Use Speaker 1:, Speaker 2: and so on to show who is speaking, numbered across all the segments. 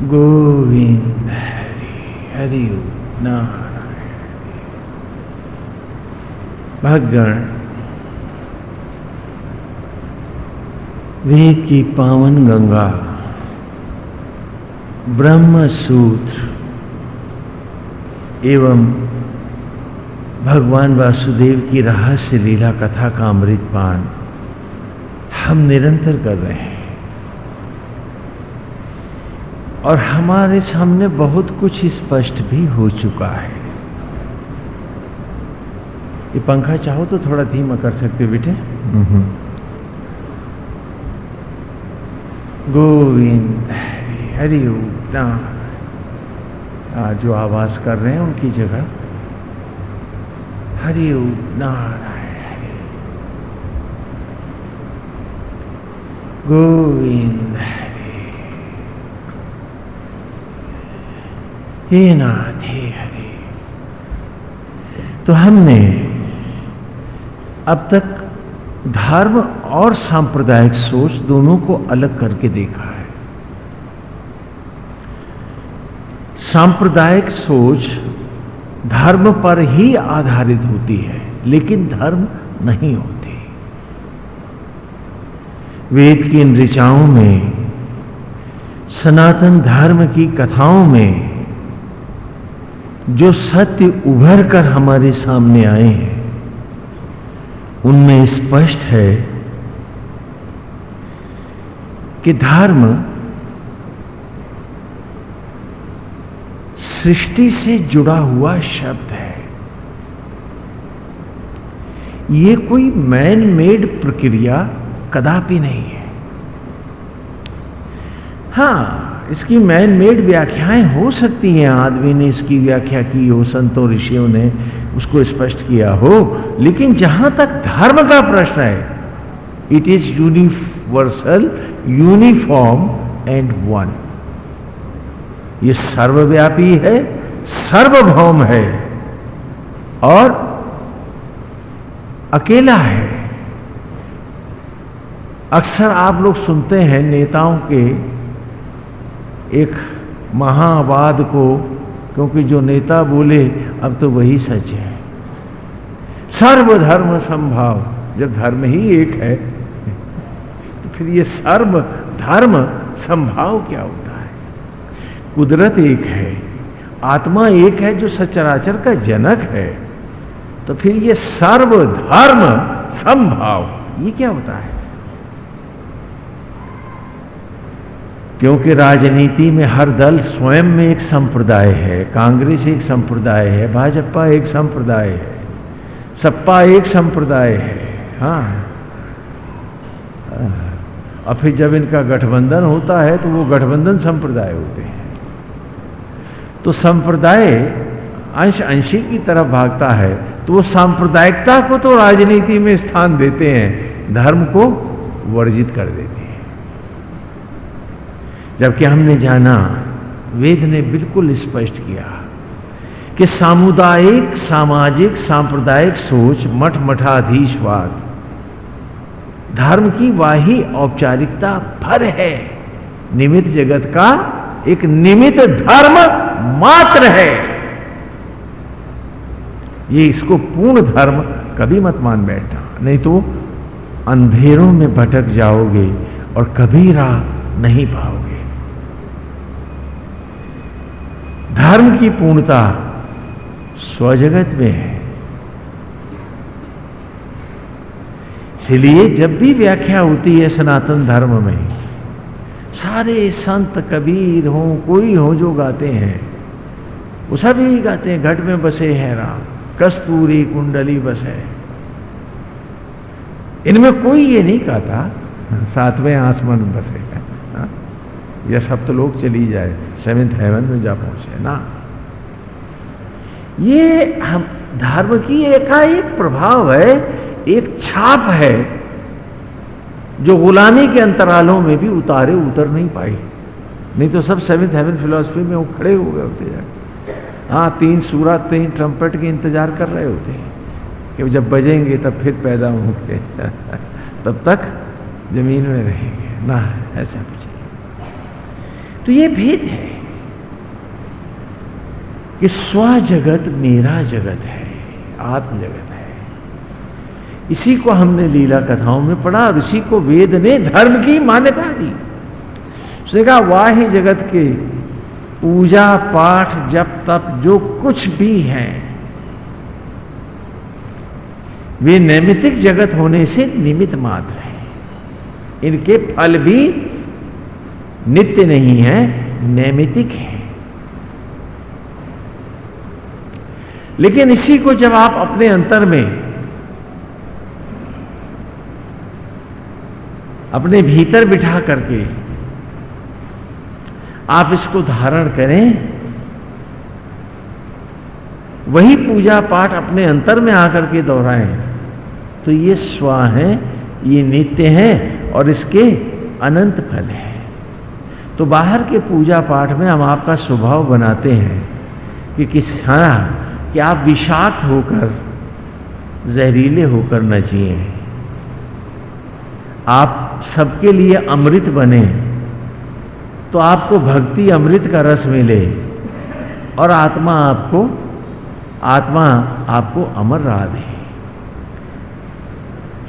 Speaker 1: गोविंद हरि हरि नारायण। भगण वेद की पावन गंगा ब्रह्म सूत्र एवं भगवान वासुदेव की रहस्य लीला कथा का अमृत पान हम निरंतर कर रहे हैं। और हमारे सामने बहुत कुछ स्पष्ट भी हो चुका है। ये पंखा चाहो तो थोड़ा धीमा कर सकते हो बेटे। गोविंद हरि जो आवाज़ कर रहे हैं उनकी जगह। हरि नारायण हरि। गोविंद हे नाथ, हे हरे। तो हमने अब तक धर्म और सांप्रदायिक सोच दोनों को अलग करके देखा है। सांप्रदायिक सोच धर्म पर ही आधारित होती है, लेकिन धर्म नहीं होती। वेद की इन ऋचाओं में, सनातन धर्म की कथाओं में जो सत्य उभर कर हमारे सामने आए हैं, उनमें स्पष्ट है कि धर्म सृष्टि से जुड़ा हुआ शब्द है। ये कोई मैन मेड प्रक्रिया कदापि नहीं है। हाँ इसकी मैन मेड व्याख्याएँ हो सकती हैं। आदमी ने इसकी व्याख्या की हो, संतों, ऋषियों ने उसको स्पष्ट किया हो। लेकिन जहाँ तक धर्म का प्रश्न है it is universal uniform and one ये सर्वव्यापी है, सर्वभौम है और अकेला है। अक्सर आप लोग सुनते हैं नेताओं के एक महावाद को, क्योंकि जो नेता बोले, अब तो वही सच है। सर्वधर्म संभाव, जब धर्म ही एक है तो फिर ये सर्व धर्म संभाव क्या होता है? कुदरत एक है, आत्मा एक है जो सचराचर का जनक है तो फिर ये सर्वधर्म संभाव, ये क्या होता है? क्योंकि राजनीति में हर दल स्वयं में एक संप्रदाय है, कांग्रेस एक संप्रदाय है, भाजपा एक संप्रदाय है, सपा एक संप्रदाय है हाँ। और फिर जब इनका गठबंधन होता है तो वो गठबंधन संप्रदाय होते हैं। तो संप्रदाय अंश अंशी की तरफ़ भागता है तो वो सांप्रदायिकता को तो राजनीति में स्थान देते हैं, धर्म को वर्जित कर देते हैं। जबकि हमने जाना, वेद ने बिल्कुल स्पष्ट किया कि सामुदायिक, सामाजिक, सांप्रदायिक सोच, मठ मठाधीशवाद, धर्म की वाही औपचारिकता भर है। निमित जगत का एक निमित धर्म मात्र है। ये इसको पूर्ण धर्म कभी मत मान बैठना। नहीं तो अंधेरों में भटक जाओगे और कभी राह नहीं पाओगे। धर्म की पूर्णता स्वजगत में है। इसलिए जब भी व्याख्या होती है सनातन धर्म में, सारे संत कबीर हो, कोई हो जो गाते हैं, वो सब गाते हैं, घट में बसे हैं राम, कस्तूरी कुंडली बस इनमें कोई ये नहीं कहता, सातवें आसमान बसे या सब तो लोग चली जाए सेवेंथ हेवन में जा पहुँचे, ना? ये हम, धर्म की एकाएक प्रभाव है, एक छाप है, जो गुलामी के अंतरालों में भी उतारे, उतर नहीं पाई। नहीं तो सब सेवेंथ हेवन फिलोसफी में वो खड़े हो गए होते हैं। हाँ तीन सूरा तीन ट्रम्पेट के इंतज़ार कर रहे होते हैं, कि जब बजेंगे तब फिर पैदा होंगे। तब तक ज़मीन में रहेंगे, ना? ऐसा तो ये भेद है। कि स्व जगत मेरा जगत है, आत्म जगत है। इसी को हमने लीला कथाओं में पढ़ा और इसी को वेद ने धर्म की मान्यता दी। उसने कहा वाह जगत के पूजा, पाठ, जप, तप, जो कुछ भी है, वे नैमितिक जगत होने से निमित मात्र है। इनके फल भी नित्य नहीं है नैमितिक है। लेकिन इसी को जब आप अपने अंतर में, अपने भीतर बिठा करके आप इसको धारण करें, वही पूजा पाठ अपने अंतर में आकर के दोहराएँ तो ये स्व है, ये नित्य है और इसके अनंत फल है। तो बाहर के पूजा पाठ में हम आपका स्वभाव बनाते हैं कि किस हाँ कि आप विषाक्त होकर, जहरीले होकर न जिए। आप सबके लिए अमृत बने तो आपको भक्ति अमृत का रस मिले, और आत्मा आपको आत्मा आपको अमर राह दे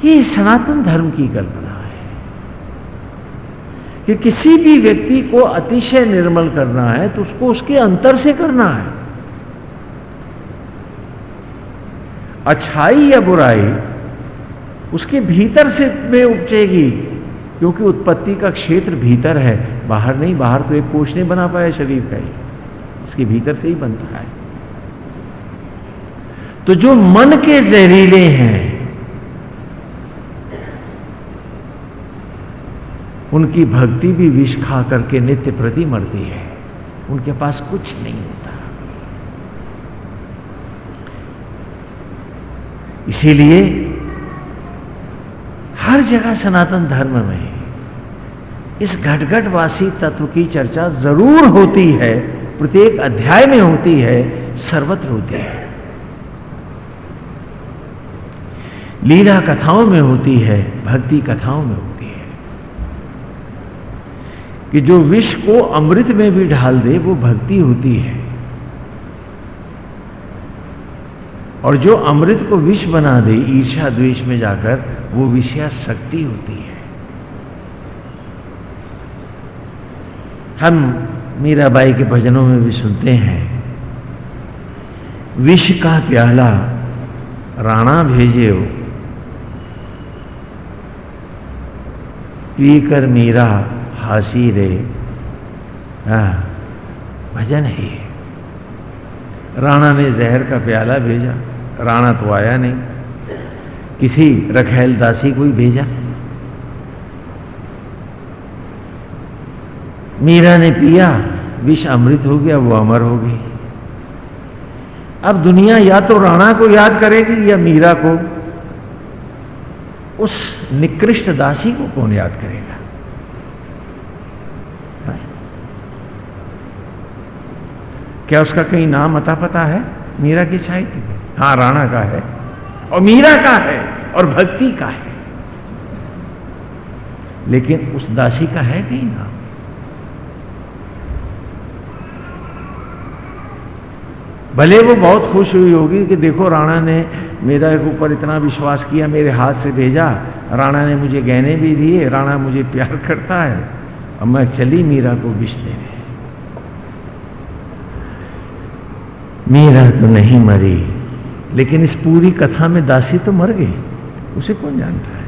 Speaker 1: ये सनातन धर्म की कल्पना। कि किसी भी व्यक्ति को अतिशय निर्मल करना है तो उसको उसके अंतर से करना है। अच्छाई या बुराई उसके भीतर से में उपजेगी, क्योंकि उत्पत्ति का क्षेत्र भीतर है। बाहर नहीं, बाहर तो एक कोष नहीं बना पाया शरीर का ही। इसके भीतर से ही बनता है। तो जो मन के जहरीले हैं उनकी भक्ति भी विष खा करके नित्य प्रति मरती है। उनके पास कुछ नहीं होता। इसीलिए हर जगह सनातन धर्म में इस घटघटवासी तत्व की चर्चा ज़रूर होती है, प्रत्येक अध्याय में होती है, सर्वत्र होती है। लीला कथाओं में होती है, भक्ति कथाओं में होती है। कि जो विष को अमृत में भी ढाल दे, वो भक्ति होती है। और जो अमृत को विष बना दे ईर्षा द्वेष में जाकर, वो विषया शक्ति होती है। हम मीराबाई के भजनों में भी सुनते हैं, विष का प्याला, राणा भेजे हो पीकर मीरा हासी रे हाँ भजन है। राणा ने जहर का प्याला भेजा, राणा तो आया नहीं। किसी रखेल दासी को ही भेजा। मीरा ने पिया, विष अमृत हो गया, वो अमर हो गई। अब दुनिया या तो राणा को याद करेगी या मीरा को। उस निकृष्ट दासी को कौन याद करेगा? क्या उसका कहीं नाम अता पता है? मीरा की साहित्य में हाँ राणा का है। और मीरा का है और भक्ति का है। लेकिन उस दासी का है कहीं नाम? भले वो बहुत खुश हुई होगी कि देखो राणा ने मेरे ऊपर इतना विश्वास किया, मेरे हाथ से भेजा। राणा ने मुझे गहने भी दिए, राणा मुझे प्यार करता है। और मैं चली मीरा को विष देने। मीरा तो नहीं मरी, लेकिन इस पूरी कथा में दासी तो मर गई। उसे कौन जानता है?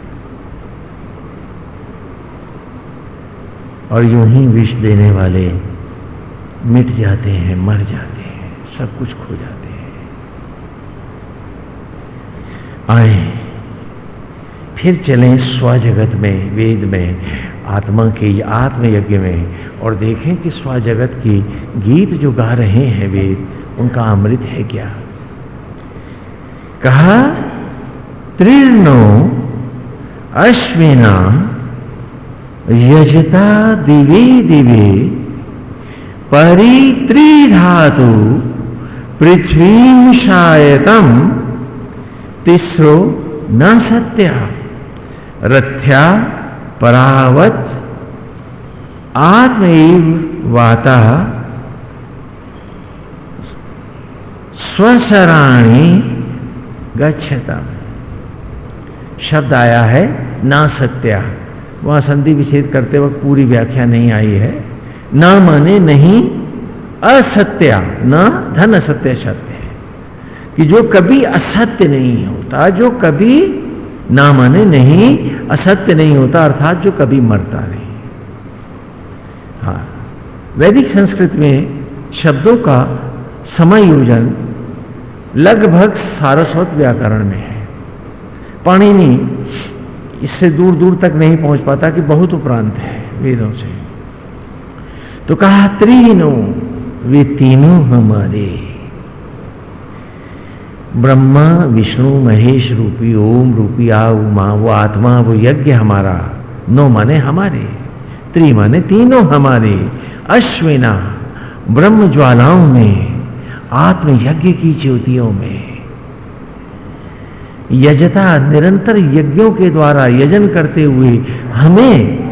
Speaker 1: और यूँ ही विष देने वाले मिट जाते हैं, मर जाते हैं, सब कुछ खो जाते हैं। आए, फिर चलें स्वजगत में, वेद में, आत्मा के आत्मयज्ञ में, और देखें कि स्वजगत की गीत जो गा रहे हैं वेद उनका अमृत है क्या? कहा तीर्णो अश्विना यजता दिवे दिवे, परित्रिधातु पृथ्वी शायतम, तिस्रो न सत्या, रथ्या परावत आत्म वाता स्वसराणी गच्छता। शब्द आया है, ना सत्या। वहाँ संधि विच्छेद करते वक्त पूरी व्याख्या नहीं आई है। ना माने नहीं असत्या, न धन असत्य शब्द है। कि जो कभी असत्य नहीं होता, जो कभी ना माने नहीं असत्य नहीं होता, अर्थात जो कभी मरता नहीं। हाँ वैदिक संस्कृत में शब्दों का समायोजन लगभग सारस्वत व्याकरण में है। पाणिनि इससे दूर दूर तक नहीं पहुँच पाता कि बहुत उपरांत है वेदों से। तो कहा त्रीनो वे तीनों हमारे। ब्रह्मा, विष्णु, महेश, रूपी, ओम, रूपी आ उमा वो आत्मा, वो यज्ञ हमारा। नो माने हमारे, त्रि माने तीनों हमारे। अश्विना, ब्रह्म ज्वालाओं में आत्म यज्ञ की ज्योतियों में। यजता निरंतर यज्ञों के द्वारा यजन करते हुए हमें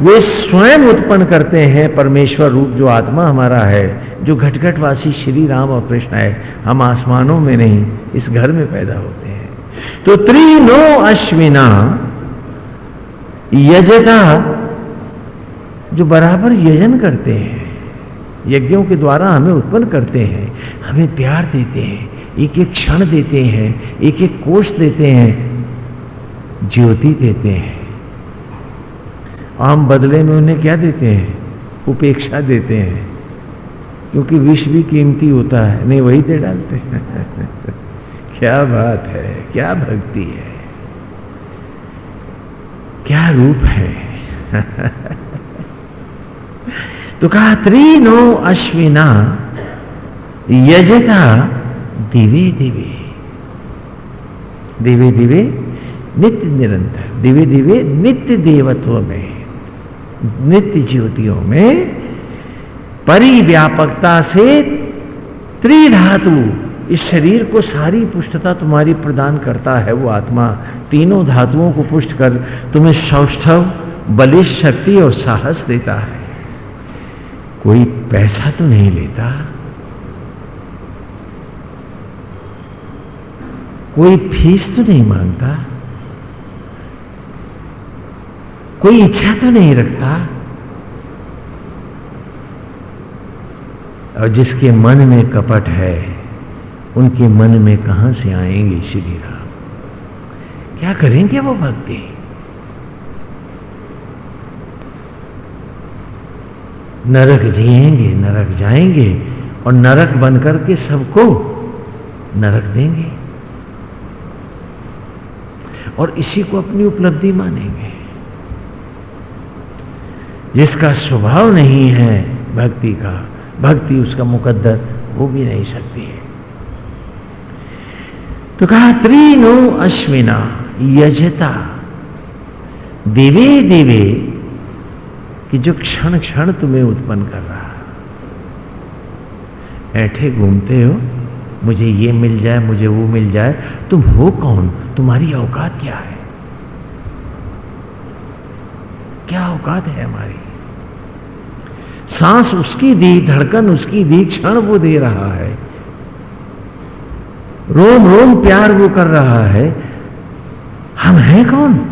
Speaker 1: वे स्वयं उत्पन्न करते हैं, परमेश्वर रूप जो आत्मा हमारा है, जो घटघटवासी श्री राम और कृष्ण है, हम आसमानों में नहीं, इस घर में पैदा होते हैं। तो त्रिनो अश्विना, यजता जो बराबर यजन करते हैं यज्ञों के द्वारा हमें उत्पन्न करते हैं, हमें प्यार देते हैं एक एक क्षण देते हैं एक एक कोष देते हैं, ज्योति देते हैं। आम बदले में उन्हें क्या देते हैं? उपेक्षा देते हैं। क्योंकि विष भी कीमती होता है, नहीं वही दे डालते। हैं क्या बात है, क्या भक्ति है। क्या रूप है। तो कहा त्रिनो अश्विना, यजता दिवे दिवे। दिवे दिवे, नित्य निरंतर। दिवे दिवे, नित्य देवत्व में, नित्य ज्योतियों में परिव्यापकता से त्रिधातु, इस शरीर को सारी पुष्टता तुम्हारी प्रदान करता है वो आत्मा। तीनों धातुओं को पुष्ट कर तुम्हें सौष्ठव, बलिष्ठ शक्ति और साहस देता है। कोई पैसा तो नहीं लेता। कोई फ़ीस तो नहीं माँगता। कोई इच्छा तो नहीं रखता। और जिसके मन में कपट है, उनके मन में कहाँ से आएँगे श्री राम? क्या करेंगे वो भक्ति? नरक जिएँगे, नरक जाएँगे और नरक बनकर के सबको नरक देंगे। और इसी को अपनी उपलब्धि मानेंगे। जिसका स्वभाव नहीं है भक्ति का, भक्ति उसका मुकद्दर, वो भी नहीं सकती है। तो कहा त्रिनो अश्विना यजता। देवे देवे कि जो क्षण क्षण तुम्हें उत्पन्न कर रहा ऐठे घूमते हो, मुझे ये मिल जाए, मुझे वो मिल जाए, तुम हो कौन? तुम्हारी औकात क्या है? क्या औकात है हमारी? सांस उसकी दी, धड़कन उसकी दी, क्षण वो दे रहा है। रोम रोम प्यार वो कर रहा है। हम हैं कौन?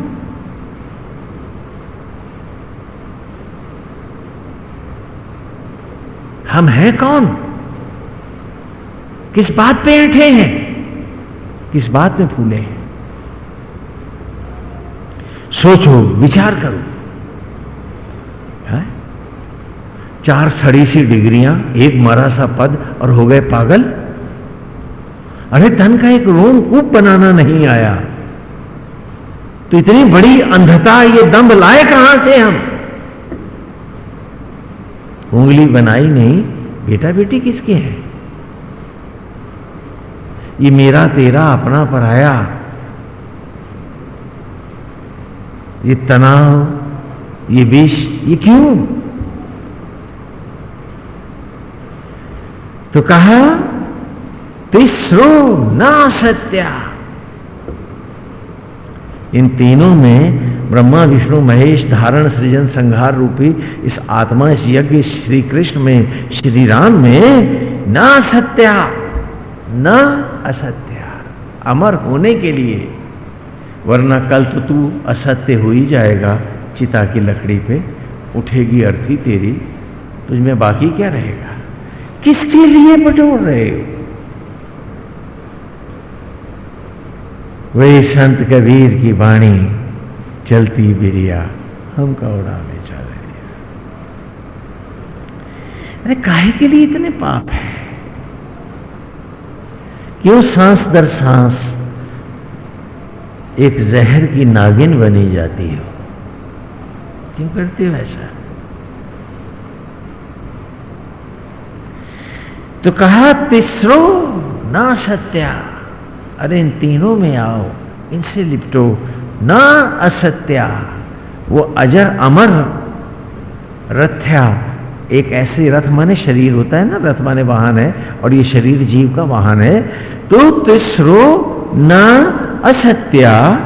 Speaker 1: हम हैं कौन? किस बात पे ऐठे हैं? किस बात में फूले हैं? सोचो, विचार करो। है? चार सड़ी सी डिग्रियाँ, एक मरा सा पद और हो गए पागल। अरे, धन का एक रोम कूप बनाना नहीं आया। तो इतनी बड़ी अंधता, ये दम्भ लाए कहाँ से हम? उंगली बनाई नहीं बेटा बेटी किसके हैं? ये मेरा तेरा अपना पराया। ये तनाव, ये विष, ये क्यों? तो कहा, तीसरो ना सत्या इन तीनों में ब्रह्मा, विष्णु, महेश, धारण, सृजन, संहार रूपी इस आत्मा, इस यज्ञ श्री कृष्ण में श्री राम में न सत्या, न असत्या। अमर होने के लिए। वरना कल तो तू असत्य हो ही जाएगा, चिता की लकड़ी पे। उठेगी अर्थी तेरी तुझमें बाकी क्या रहेगा? किसके लिए बटोर रहे हो? वे संत कबीर की वाणी। चलती बिरिया, हम कौड़ा में चल अरे, काहे के लिए इतने पाप है? क्यों सांस दर सांस एक जहर की नागिन बनी जाती हो? क्यों करते हो ऐसा? तो कहा, तीसरो ना सत्या अरे, इन तीनों में आओ, इनसे लिपटो। न असत्या, वो अजर अमर रथ्या। एक ऐसे रथ माने शरीर होता है ना, रथ माने वाहन है, और ये शरीर जीव का वाहन है। तो तीसरो न असत्या,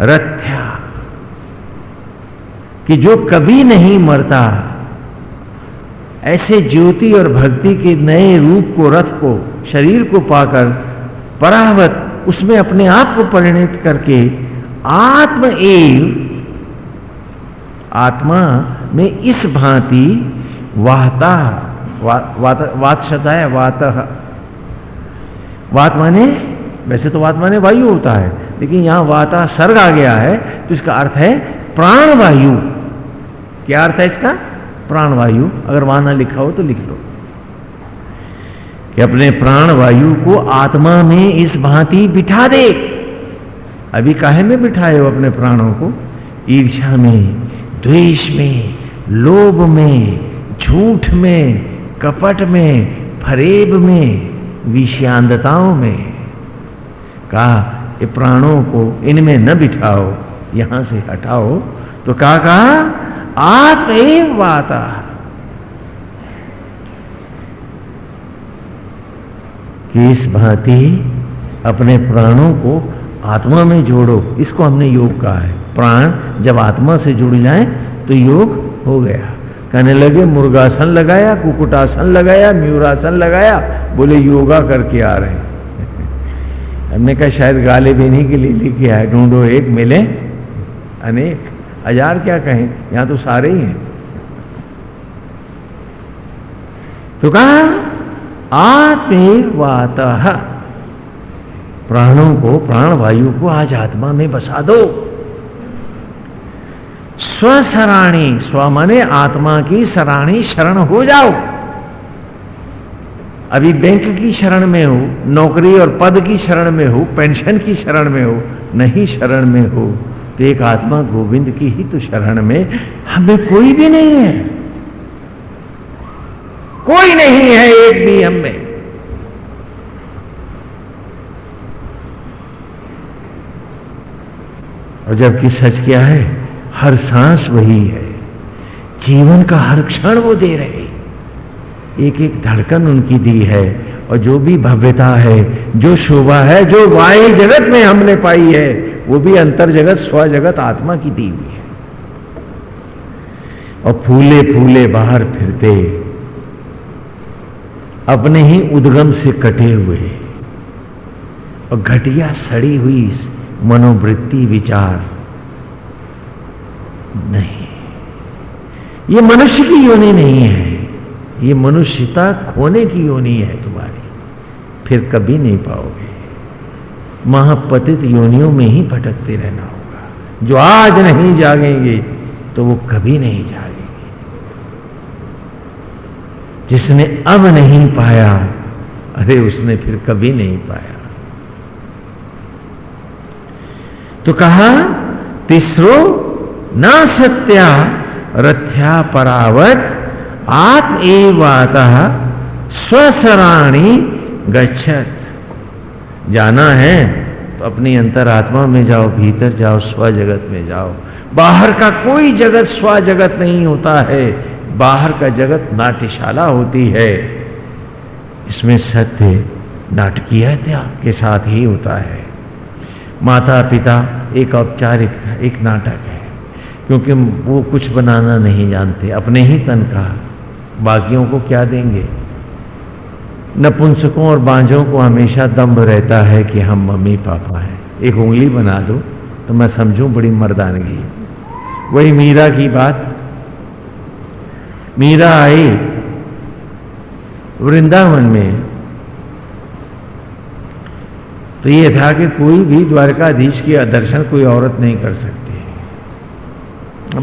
Speaker 1: रथ्या। कि जो कभी नहीं मरता, ऐसे ज्योति और भक्ति के नए रूप को, रथ को, शरीर को पाकर, परावत, उसमें अपने आप को परिणित करके आत्म एव, आत्मा में इस भांति वाहता वात वात है, वात। वात माने वैसे तो वात माने वायु होता है, लेकिन यहाँ वाता सर्ग आ गया है तो इसका अर्थ है प्राण वायु क्या अर्थ है इसका? प्राण वायु अगर वहाँ ना लिखा हो तो लिख लो। कि अपने प्राण वायु को आत्मा में इस भांति बिठा दे। अभी काहे में बिठाए हो अपने प्राणों को? ईर्षा में, द्वेष में, लोभ में, झूठ में, कपट में, फरेब में विषांतताओं में। कहा, ये प्राणों को इनमें न बिठाओ, यहाँ से हटाओ। तो कहा कहा, आत्म वाता। कि भांति अपने प्राणों को आत्मा में जोड़ो। इसको हमने योग कहा है। प्राण जब आत्मा से जुड़ जाए तो योग हो गया। कहने लगे, मुर्गासन लगाया, कुकुटासन लगाया, म्यूरासन लगाया, बोले, योगा करके आ रहे हैं। हमने कहा, शायद गाले देने के लिए लिखे आए, ढूंढो, एक मिले। अनेक। हज़ार क्या कहें, यहाँ तो सारे ही हैं। तो कहा, आत्मेवात प्राणों को प्राण वायु को आज आत्मा में बसा दो। स्वसराणी, स्व माने आत्मा की सराणी शरण हो जाओ। अभी बैंक की शरण में हो, नौकरी और पद की शरण में हो, पेंशन की शरण में हो, नहीं शरण में हो तो एक आत्मा गोविंद की ही तो शरण में हमें कोई भी नहीं है। कोई नहीं है एक भी हम में और जबकि सच क्या है, हर सांस वही है। जीवन का हर क्षण वो दे रहे। एक एक धड़कन उनकी दी है और जो भी भव्यता है, जो शोभा है, जो वायु जगत में हमने पाई है, वो भी अंतर जगत, स्व जगत, आत्मा की दी हुई है। और फूले फूले बाहर फिरते, अपने ही उद्गम से कटे हुए। और घटिया सड़ी हुई मनोवृत्ति विचार नहीं। ये मनुष्य की योनि नहीं है। ये मनुष्यता खोने की योनि है तुम्हारी। फिर कभी नहीं पाओगे। महापतित योनियों में ही भटकते रहना होगा। जो आज नहीं जागेंगे तो वो कभी नहीं जागे जिसने अब नहीं पाया, अरे उसने फिर कभी नहीं पाया। तो कहा, तीसरो, न सत्या रथ्या परावत आत्म एवात स्वसराणी गच्छत। जाना है तो अपनी अंतरात्मा में जाओ, भीतर जाओ स्व जगत में जाओ। बाहर का कोई जगत स्व जगत नहीं होता है। बाहर का जगत नाट्यशाला होती है। इसमें सत्य नाटकीयता के साथ ही होता है। माता पिता एक औपचारिक एक नाटक है। क्योंकि वो कुछ बनाना नहीं जानते, अपने ही तन का बाकियों को क्या देंगे? नपुंसकों और बांझों को हमेशा दम्भ रहता है कि हम मम्मी पापा हैं। एक उंगली बना दो तो मैं समझूं बड़ी मर्दानगी। वही मीरा की बात। मीरा आई वृंदावन में तो ये था कि कोई भी द्वारकाधीश के दर्शन कोई औरत नहीं कर सकती।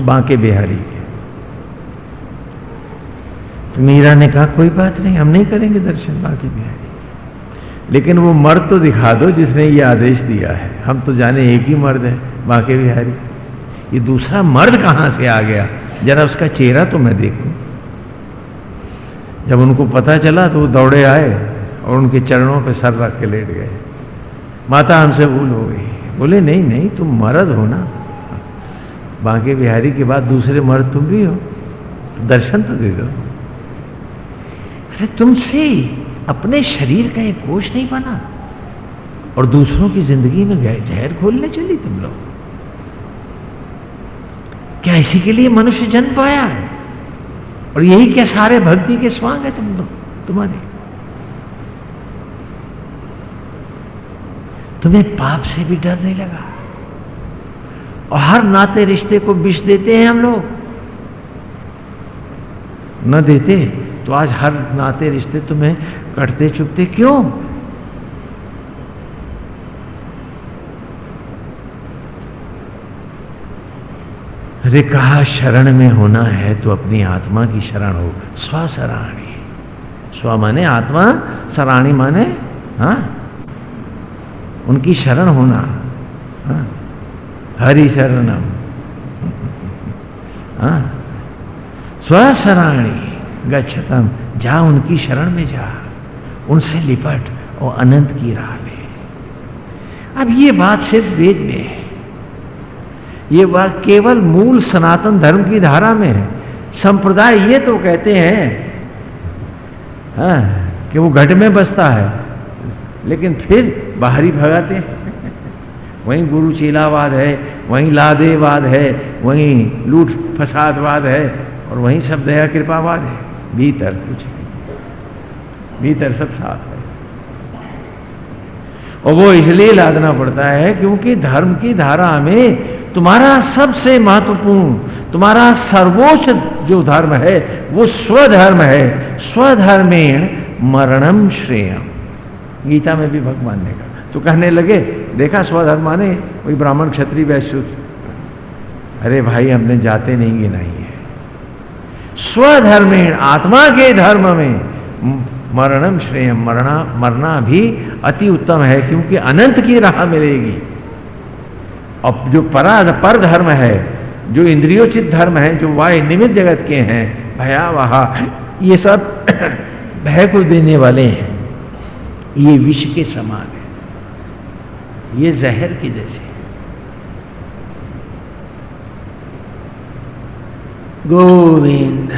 Speaker 1: बांके बिहारी के। तो मीरा ने कहा, कोई बात नहीं, हम नहीं करेंगे दर्शन बांके बिहारी लेकिन वो मर्द तो दिखा दो जिसने ये आदेश दिया है। हम तो जाने एक ही मर्द है, बांके बिहारी ये दूसरा मर्द कहाँ से आ गया? जरा उसका चेहरा तो मैं देखूँ। जब उनको पता चला तो वो दौड़े आए और उनके चरणों पर सर रख के लेट गए। माता हमसे भूल हो गई। बोले, नहीं नहीं, तुम मर्द हो ना। बांके बिहारी के बाद दूसरे मर्द तुम भी हो। दर्शन तो दे दो। अरे, तुमसे अपने शरीर का एक कोष नहीं बना। और दूसरों की ज़िंदगी में जहर खोलने चली तुम लोग। क्या इसी के लिए मनुष्य जन्म पाया है? और यही क्या सारे भक्ति के स्वांग है तुम लोग, तुम्हारे? तुम्हें पाप से भी डर नहीं लगा? और हर नाते रिश्ते को विष देते हैं हम लोग। न देते तो आज हर नाते रिश्ते तुम्हें कटते, चुपते क्यों? अरे कहा शरण में होना है तो अपनी आत्मा की शरण हो। स्वसराणी स्व माने आत्मा सराणी माने हाँ? उनकी शरण होना। हाँ? हरि शरणम। हाँ? स्वसराणी गच्छतम। जा उनकी शरण में जा। उनसे लिपट और अनंत की राह ले। अब ये बात सिर्फ़ वेद में है। ये बात केवल मूल सनातन धर्म की धारा में है। संप्रदाय ये तो कहते हैं हाँ, कि वो घट में बसता है। लेकिन फिर बाहरी भगाते हैं। वहीं गुरु चीलावाद है, वहीं लादेवाद है, वहीं लूट फसादवाद है, और वहीं सब दया कृपावाद है। भीतर कुछ भीतर सब साफ़ है। और वो इसलिए लादना पड़ता है क्योंकि धर्म की धारा में तुम्हारा सबसे महत्वपूर्ण, तुम्हारा सर्वोच्च जो धर्म है, वो स्वधर्म है। स्वधर्मेण मरणम श्रेयम। गीता में भी भगवान ने कहा तो कहने लगे, देखा स्वधर्म माने वही ब्राह्मण क्षत्रिय वैश्य अरे भाई, हमने जाते नहीं गिनाई है। स्वधर्मेण, आत्मा के धर्म में मरणम श्रेय मरना मरना भी अति उत्तम है, क्योंकि अनंत की राह मिलेगी। और जो परा पर धर्म है, जो इंद्रियोचित धर्म है, जो वाय निमित जगत के हैं, भयावह, ये सब भय को देने वाले हैं। ये विष के समान है। ये जहर की जैसे गोविंद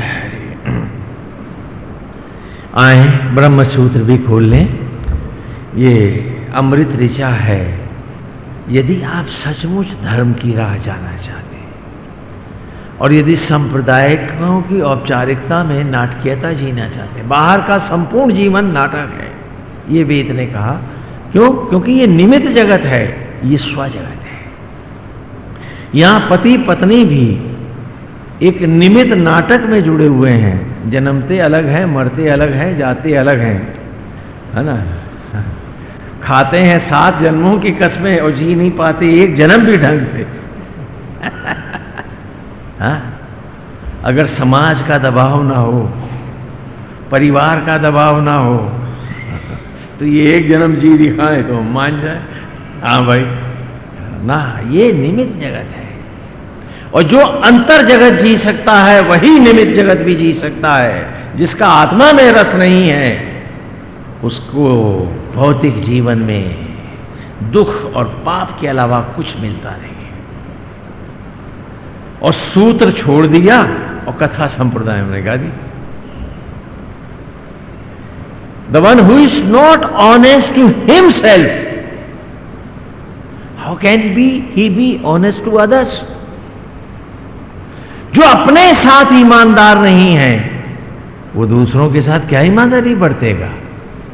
Speaker 1: आए ब्रह्म सूत्र भी खोल लें। ये अमृत ऋचा है। यदि आप सचमुच धर्म की राह जाना चाहते हैं, और यदि संप्रदायिकों की औपचारिकता में नाटकीयता जीना चाहते हैं, बाहर का संपूर्ण जीवन नाटक है, ये वेद ने कहा क्यों? क्योंकि ये निमित्त जगत है, ये स्व जगत है। यहाँ पति पत्नी भी एक निमित्त नाटक में जुड़े हुए हैं। जन्मते अलग हैं, मरते अलग हैं, जाते अलग हैं, है ना? खाते हैं सात जन्मों की कस्में और जी नहीं पाते एक जन्म भी ढंग से। हा? अगर समाज का दबाव ना हो, परिवार का दबाव ना हो तो ये एक जन्म जी दिखाए तो हम मान जाए। हाँ भाई। ना, ये निमित्त जगत है। और जो अंतर जगत जी सकता है, वही निमित्त जगत भी जी सकता है। जिसका आत्मा में रस नहीं है, उसको भौतिक जीवन में दुख और पाप के अलावा कुछ मिलता नहीं और सूत्र छोड़ दिया और कथा संप्रदाय में गा दी। The one who is not honest to himself how can be he be honest to others जो अपने साथ ईमानदार नहीं है, वो दूसरों के साथ क्या ईमानदारी बरतेगा?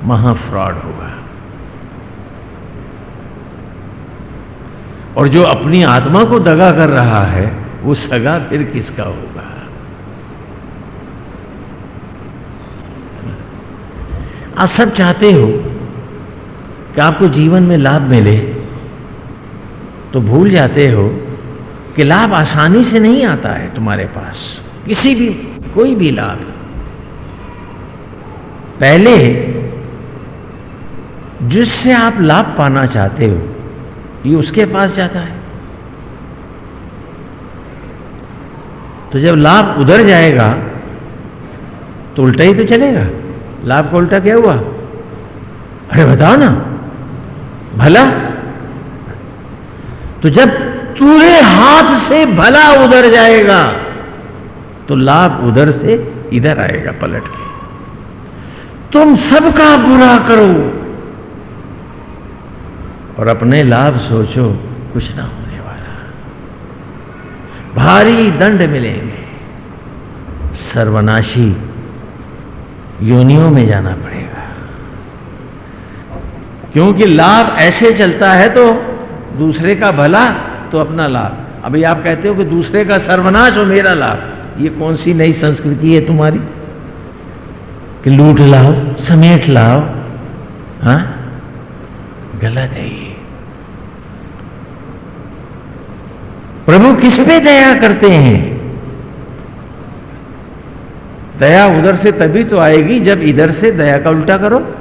Speaker 1: महा फ्रॉड होगा। और जो अपनी आत्मा को दगा कर रहा है, वो सगा फिर किसका होगा? आप सब चाहते हो कि आपको जीवन में लाभ मिले तो भूल जाते हो कि लाभ आसानी से नहीं आता है तुम्हारे पास। किसी भी, कोई भी लाभ। पहले जिससे आप लाभ पाना चाहते हो, ये उसके पास जाता है। तो जब लाभ उधर जाएगा तो उल्टा ही तो चलेगा। लाभ का उल्टा क्या हुआ? अरे बताओ ना। भला? तो जब तुरे हाथ से भला उधर जाएगा तो लाभ उधर से इधर आएगा पलट के। तुम सबका बुरा करो और अपने लाभ सोचो, कुछ ना होने वाला। भारी दंड मिलेंगे। सर्वनाशी योनियों में जाना पड़ेगा। क्योंकि लाभ ऐसे चलता है तो दूसरे का भला तो अपना लाभ। अभी आप कहते हो कि दूसरे का सर्वनाश हो मेरा लाभ, ये कौन सी नई संस्कृति है तुम्हारी? कि लूट लाओ, समेट लाओ हाँ? गलत है ये। प्रभु किस पे दया करते हैं? दया उधर से तभी तो आएगी जब इधर से दया का उल्टा करो।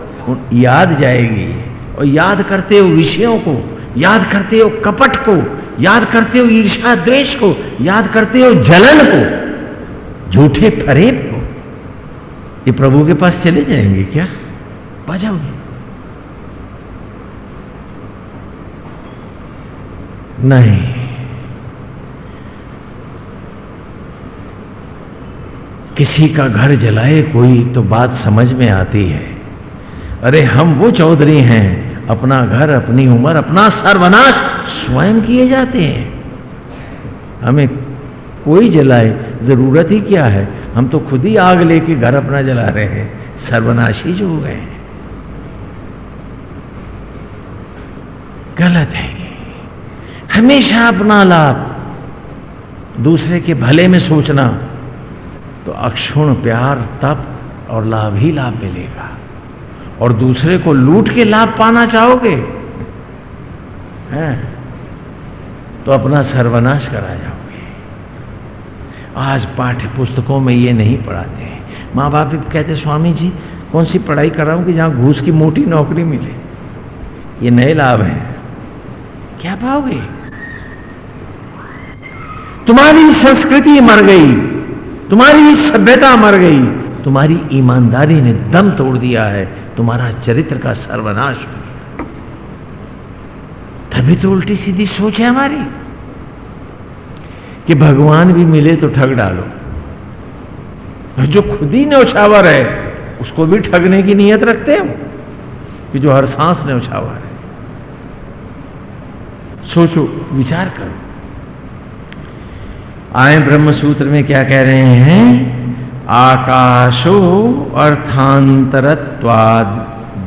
Speaker 1: याद जाएगी। और याद करते हो विषयों को, याद करते हो कपट को, याद करते हो ईर्षा द्वेष को, याद करते हो जलन को, झूठे फरेब को। ये प्रभु के पास चले जाएँगे क्या? बजाओगे? नहीं। किसी का घर जलाए कोई तो बात समझ में आती है। अरे हम वो चौधरी हैं, अपना घर, अपनी उम्र, अपना सर्वनाश स्वयं किए जाते हैं। हमें कोई जलाए, ज़रूरत ही क्या है? हम तो खुद ही आग लेके घर अपना जला रहे हैं, सर्वनाशी जो हो गए गलत है हमेशा अपना लाभ, दूसरे के भले में सोचना तो अक्षुण प्यार, तप और लाभ ही लाभ मिलेगा। और दूसरे को लूट के लाभ पाना चाहोगे? हैं? तो अपना सर्वनाश करा जाओगे। आज पाठ्य पुस्तकों में ये नहीं पढ़ाते हैं। माँ बाप भी कहते, स्वामी जी कौन सी पढ़ाई कर रहा हूँ कि जहाँ घूस की मोटी नौकरी मिले? ये नए लाभ हैं। क्या पाओगे? तुम्हारी संस्कृति मर गई। तुम्हारी सभ्यता मर गई। तुम्हारी ईमानदारी ने दम तोड़ दिया है। तुम्हारा चरित्र का सर्वनाश हो गया। तभी तो उल्टी सीधी सोच है हमारी कि भगवान भी मिले तो ठग डालो। जो खुद ही न्यौछावर है, उसको भी ठगने की नीयत रखते हो कि जो हर सांस न्यौछावर है। सोचो, विचार करो। आए ब्रह्म सूत्र में क्या कह रहे हैं? आकाशो अर्थांतरत्वाद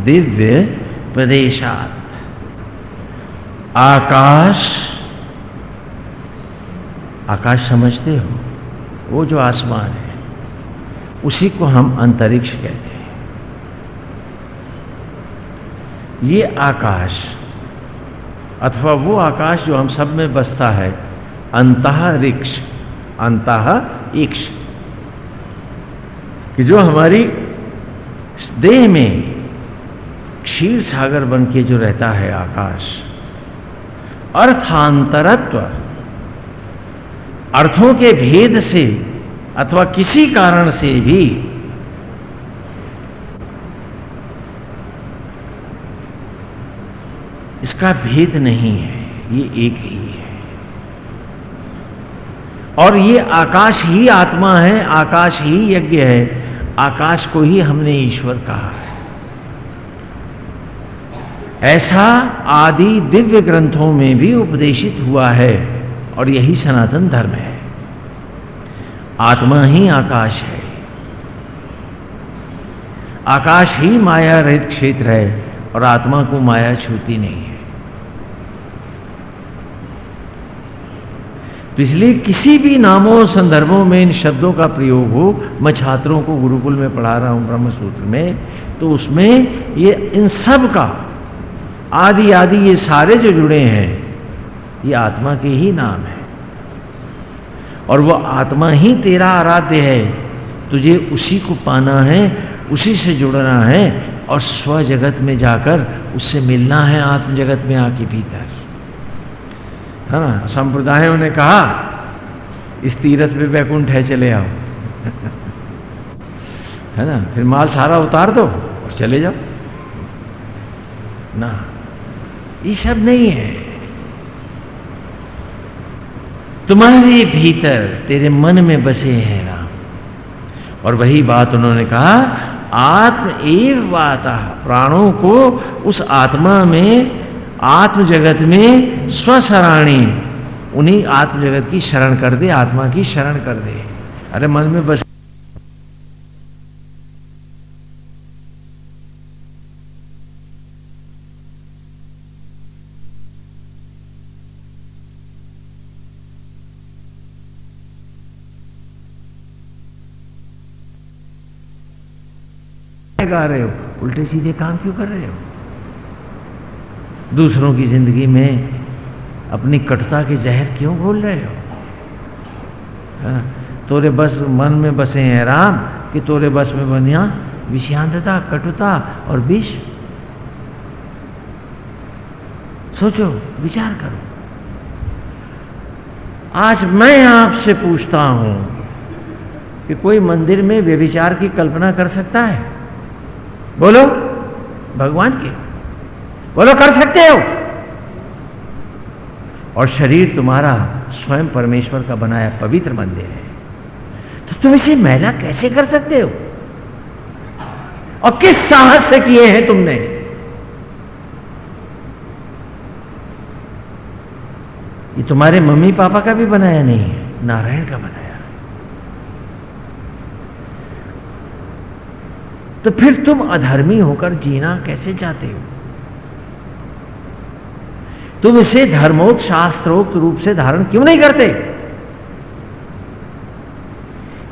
Speaker 1: दिव्य प्रदेशात। आकाश आकाश समझते हो, वो जो आसमान है, उसी को हम अंतरिक्ष कहते हैं। ये आकाश, अथवा वो आकाश जो हम सब में बसता है, अंतरिक्ष अंतः इक्ष कि जो हमारी देह में क्षीर सागर बन के जो रहता है आकाश, अर्थांतरत्व, अर्थों के भेद से अथवा किसी कारण से भी इसका भेद नहीं है, ये एक ही है। और ये आकाश ही आत्मा है, आकाश ही यज्ञ है, आकाश को ही हमने ईश्वर कहा है। ऐसा आदि दिव्य ग्रंथों में भी उपदेशित हुआ है और यही सनातन धर्म है। आत्मा ही आकाश है। आकाश ही माया रहित क्षेत्र है और आत्मा को माया छूती नहीं है। तो इसलिए किसी भी नामों संदर्भों में इन शब्दों का प्रयोग हो, मैं छात्रों को गुरुकुल में पढ़ा रहा हूँ ब्रह्म सूत्र में तो उसमें ये इन सब का आदि आदि ये सारे जो जुड़े हैं, ये आत्मा के ही नाम है। और वो आत्मा ही तेरा आराध्य है, तुझे उसी को पाना है, उसी से जुड़ना है और स्व जगत में जाकर उससे मिलना है आत्म जगत में आके भीतर। है ना संप्रदायों ने कहा, इस तीरथ पे वैकुंठ है, चले आओ। है ना? फिर माल सारा उतार दो और चले जाओ। ना, ये सब नहीं है। तुम्हारे भीतर, तेरे मन में बसे हैं राम। और वही बात उन्होंने कहा, आत्म एव वाता, प्राणों को उस आत्मा में, आत्म जगत में स्वशराणी, उन्हीं आत्म जगत की शरण कर दे, आत्मा की शरण कर दे। अरे, मन में बस गा रहे हो? उल्टे सीधे काम क्यों कर रहे हो? दूसरों की ज़िंदगी में अपनी कटुता के जहर क्यों घोल रहे हो? हाँ, तोरे बस मन में बसे हैं राम कि तोरे बस में बनिया विषांतता कटुता और विष। सोचो विचार करो। आज मैं आपसे पूछता हूँ कि कोई मंदिर में व्यभिचार की कल्पना कर सकता है? बोलो भगवान की। बोलो कर सकते हो? और शरीर तुम्हारा स्वयं परमेश्वर का बनाया पवित्र मंदिर है। तो तुम इसे मैला कैसे कर सकते हो? और किस साहस से किए हैं तुमने? ये तुम्हारे मम्मी पापा का भी बनाया नहीं है, नारायण का बनाया। तो फिर तुम अधर्मी होकर जीना कैसे चाहते हो? तुम इसे धर्मोक्त शास्त्रोक्त रूप से धारण क्यों नहीं करते?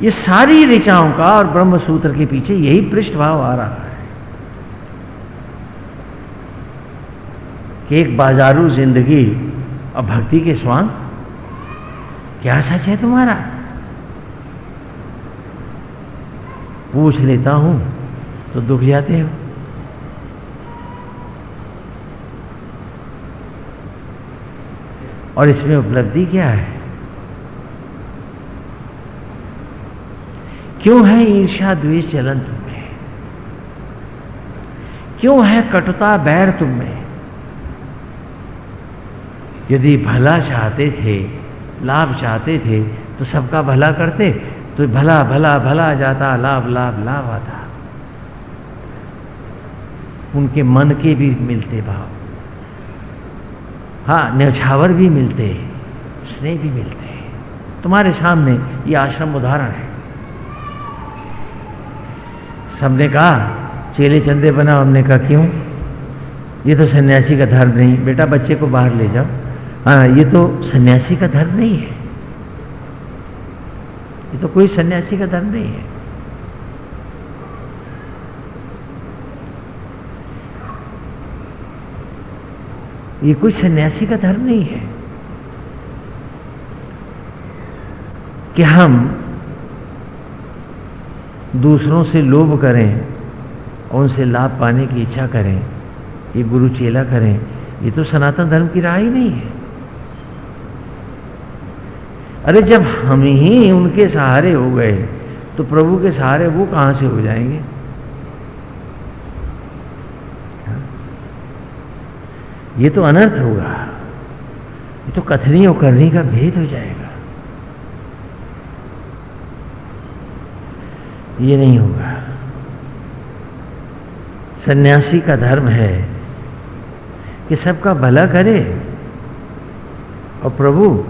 Speaker 1: ये सारी ऋचाओं का और ब्रह्म सूत्र के पीछे यही पृष्ठ भाव आ रहा है कि एक बाजारू ज़िंदगी और भक्ति के स्वांग, क्या सच है तुम्हारा? पूछ लेता हूँ तो दुख जाते हो। और इसमें उपलब्धि क्या है? क्यों है ईर्षा द्वेष चलन तुम में? क्यों है कटुता बैर तुम में? यदि भला चाहते थे, लाभ चाहते थे तो सबका भला करते। तो भला भला भला जाता, लाभ लाभ लाभ आता। उनके मन के भी मिलते भाव। हाँ न्यौछावर भी मिलते स्नेह भी मिलते हैं। तुम्हारे सामने ये आश्रम उदाहरण है। सबने कहा, चेले चंदे बनाओ हमने कहा, क्यों? ये तो सन्यासी का धर्म नहीं। बेटा, बच्चे को बाहर ले जाओ। हाँ ये तो सन्यासी का धर्म नहीं है। ये तो कोई सन्यासी का धर्म नहीं है। ये कोई सन्यासी का धर्म नहीं है कि हम दूसरों से लोभ करें और उनसे लाभ पाने की इच्छा करें, ये गुरु चेला करें, ये तो सनातन धर्म की राह ही नहीं है। अरे जब हम ही उनके सहारे हो गए तो प्रभु के सहारे वो कहाँ से हो जाएँगे? ये तो अनर्थ होगा ये तो कथनी और करनी का भेद हो जाएगा। ये नहीं होगा। सन्यासी का धर्म है कि सबका भला करे और प्रभु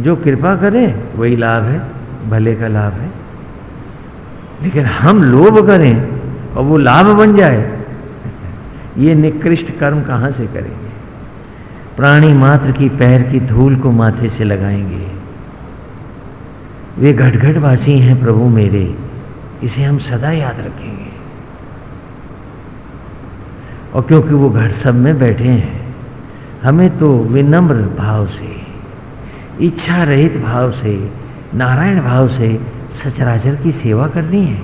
Speaker 1: जो कृपा करे, वही लाभ है, भले का लाभ है। लेकिन हम लोभ करें और वो लाभ बन जाए ये निकृष्ट कर्म कहाँ से करेंगे? प्राणी मात्र की पैर की धूल को माथे से लगाएँगे। वे घटघट वासी हैं प्रभु मेरे, इसे हम सदा याद रखेंगे। और क्योंकि वो घर सब में बैठे हैं, हमें तो विनम्र भाव से, इच्छा रहित भाव से, नारायण भाव से सचराचर की सेवा करनी है।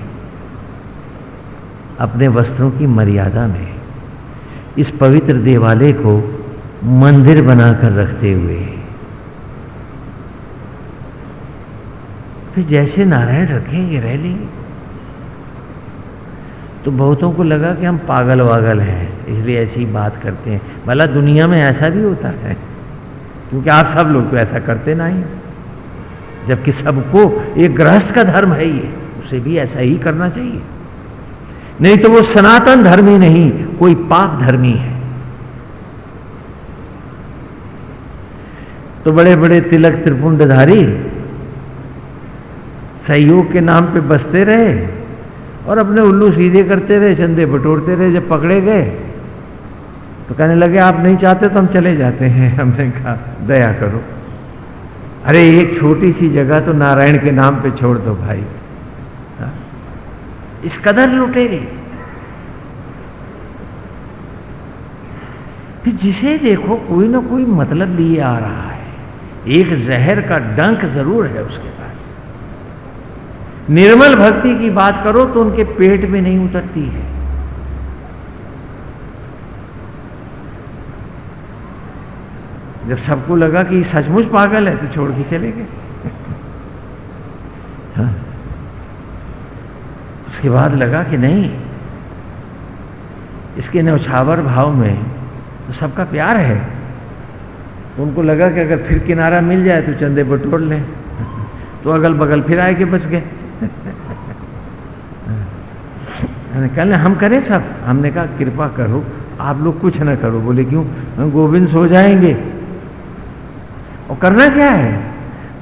Speaker 1: अपने वस्त्रों की मर्यादा में इस पवित्र देवालय को मंदिर बनाकर रखते हुए। फिर जैसे नारायण रखेंगे, रह लेंगे। तो बहुतों को लगा कि हम पागल वागल हैं, इसलिए ऐसी बात करते हैं। भला दुनिया में ऐसा भी होता है? क्योंकि आप सब लोग तो ऐसा करते ना ही। जबकि सबको एक गृहस्थ का धर्म है ये, उसे भी ऐसा ही करना चाहिए। नहीं तो वो सनातन धर्मी नहीं, कोई पाप धर्मी है। तो बड़े बड़े तिलक त्रिपुंडधारी सहयोग के नाम पे बसते रहे और अपने उल्लू सीधे करते रहे, चंदे बटोरते रहे, जब पकड़े गए तो कहने लगे, आप नहीं चाहते तो हम चले जाते हैं। हमने कहा, दया करो। अरे, एक छोटी सी जगह तो नारायण के नाम पे छोड़ दो भाई? इस कदर लुटेरी जिसे देखो, कोई ना कोई मतलब लिए आ रहा है। एक जहर का डंक ज़रूर है उसके पास। निर्मल भक्ति की बात करो तो उनके पेट में नहीं उतरती है। जब सबको लगा कि सचमुच पागल है तो छोड़ के चले गए। उसके बाद लगा कि नहीं, इसके नौछावर भाव में तो सबका प्यार है। उनको लगा कि अगर फिर किनारा मिल जाए तो चंदे बटोर लें। तो अगल बगल फिर आए के बच गए। कल हम करें सब। हमने कहा, कृपा करो, आप लोग कुछ ना करो। बोले, क्यों? गोविंद सो जाएँगे। और करना क्या है?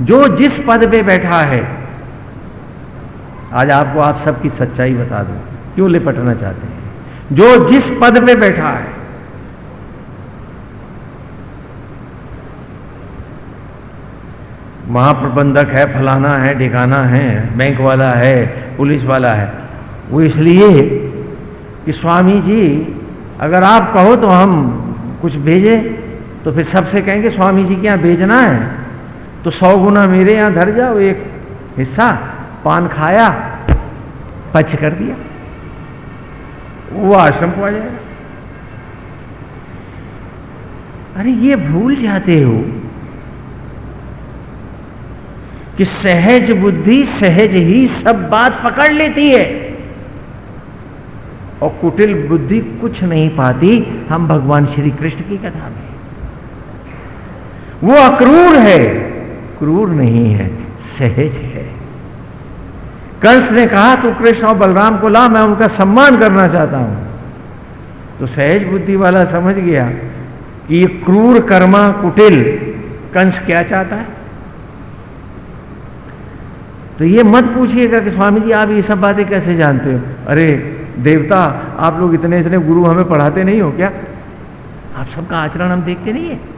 Speaker 1: जो जिस पद पे बैठा है आज आपको आप सबकी सच्चाई बता दो। क्यों लिपटना चाहते हैं? जो जिस पद पे बैठा है, महाप्रबंधक है, फलाना है ठिकाना है, बैंक वाला है, पुलिस वाला है, वो इसलिए कि स्वामी जी, अगर आप कहो तो हम कुछ भेजें तो फिर सबसे कहेंगे, स्वामी जी के यहाँ भेजना है। तो सौ गुना मेरे यहाँ धर जाओ, एक हिस्सा। पान खाया, पच कर दिया। वो आश्रम आ जाएगा। अरे ये भूल जाते हो कि सहज बुद्धि सहज ही सब बात पकड़ लेती है और कुटिल बुद्धि कुछ नहीं पाती। हम भगवान श्री कृष्ण की कथा में। वो अक्रूर है। क्रूर नहीं है, सहज है। कंस ने कहा, तू कृष्ण और बलराम को ला, मैं उनका सम्मान करना चाहता हूँ. तो सहज बुद्धि वाला समझ गया कि ये क्रूर कर्मा कुटिल कंस क्या चाहता है। तो ये मत पूछिएगा कि स्वामी जी, आप ये सब बातें कैसे जानते हो? अरे, देवता, आप लोग इतने इतने गुरु हमें पढ़ाते नहीं हो क्या? आप सबका आचरण हम देखते नहीं है।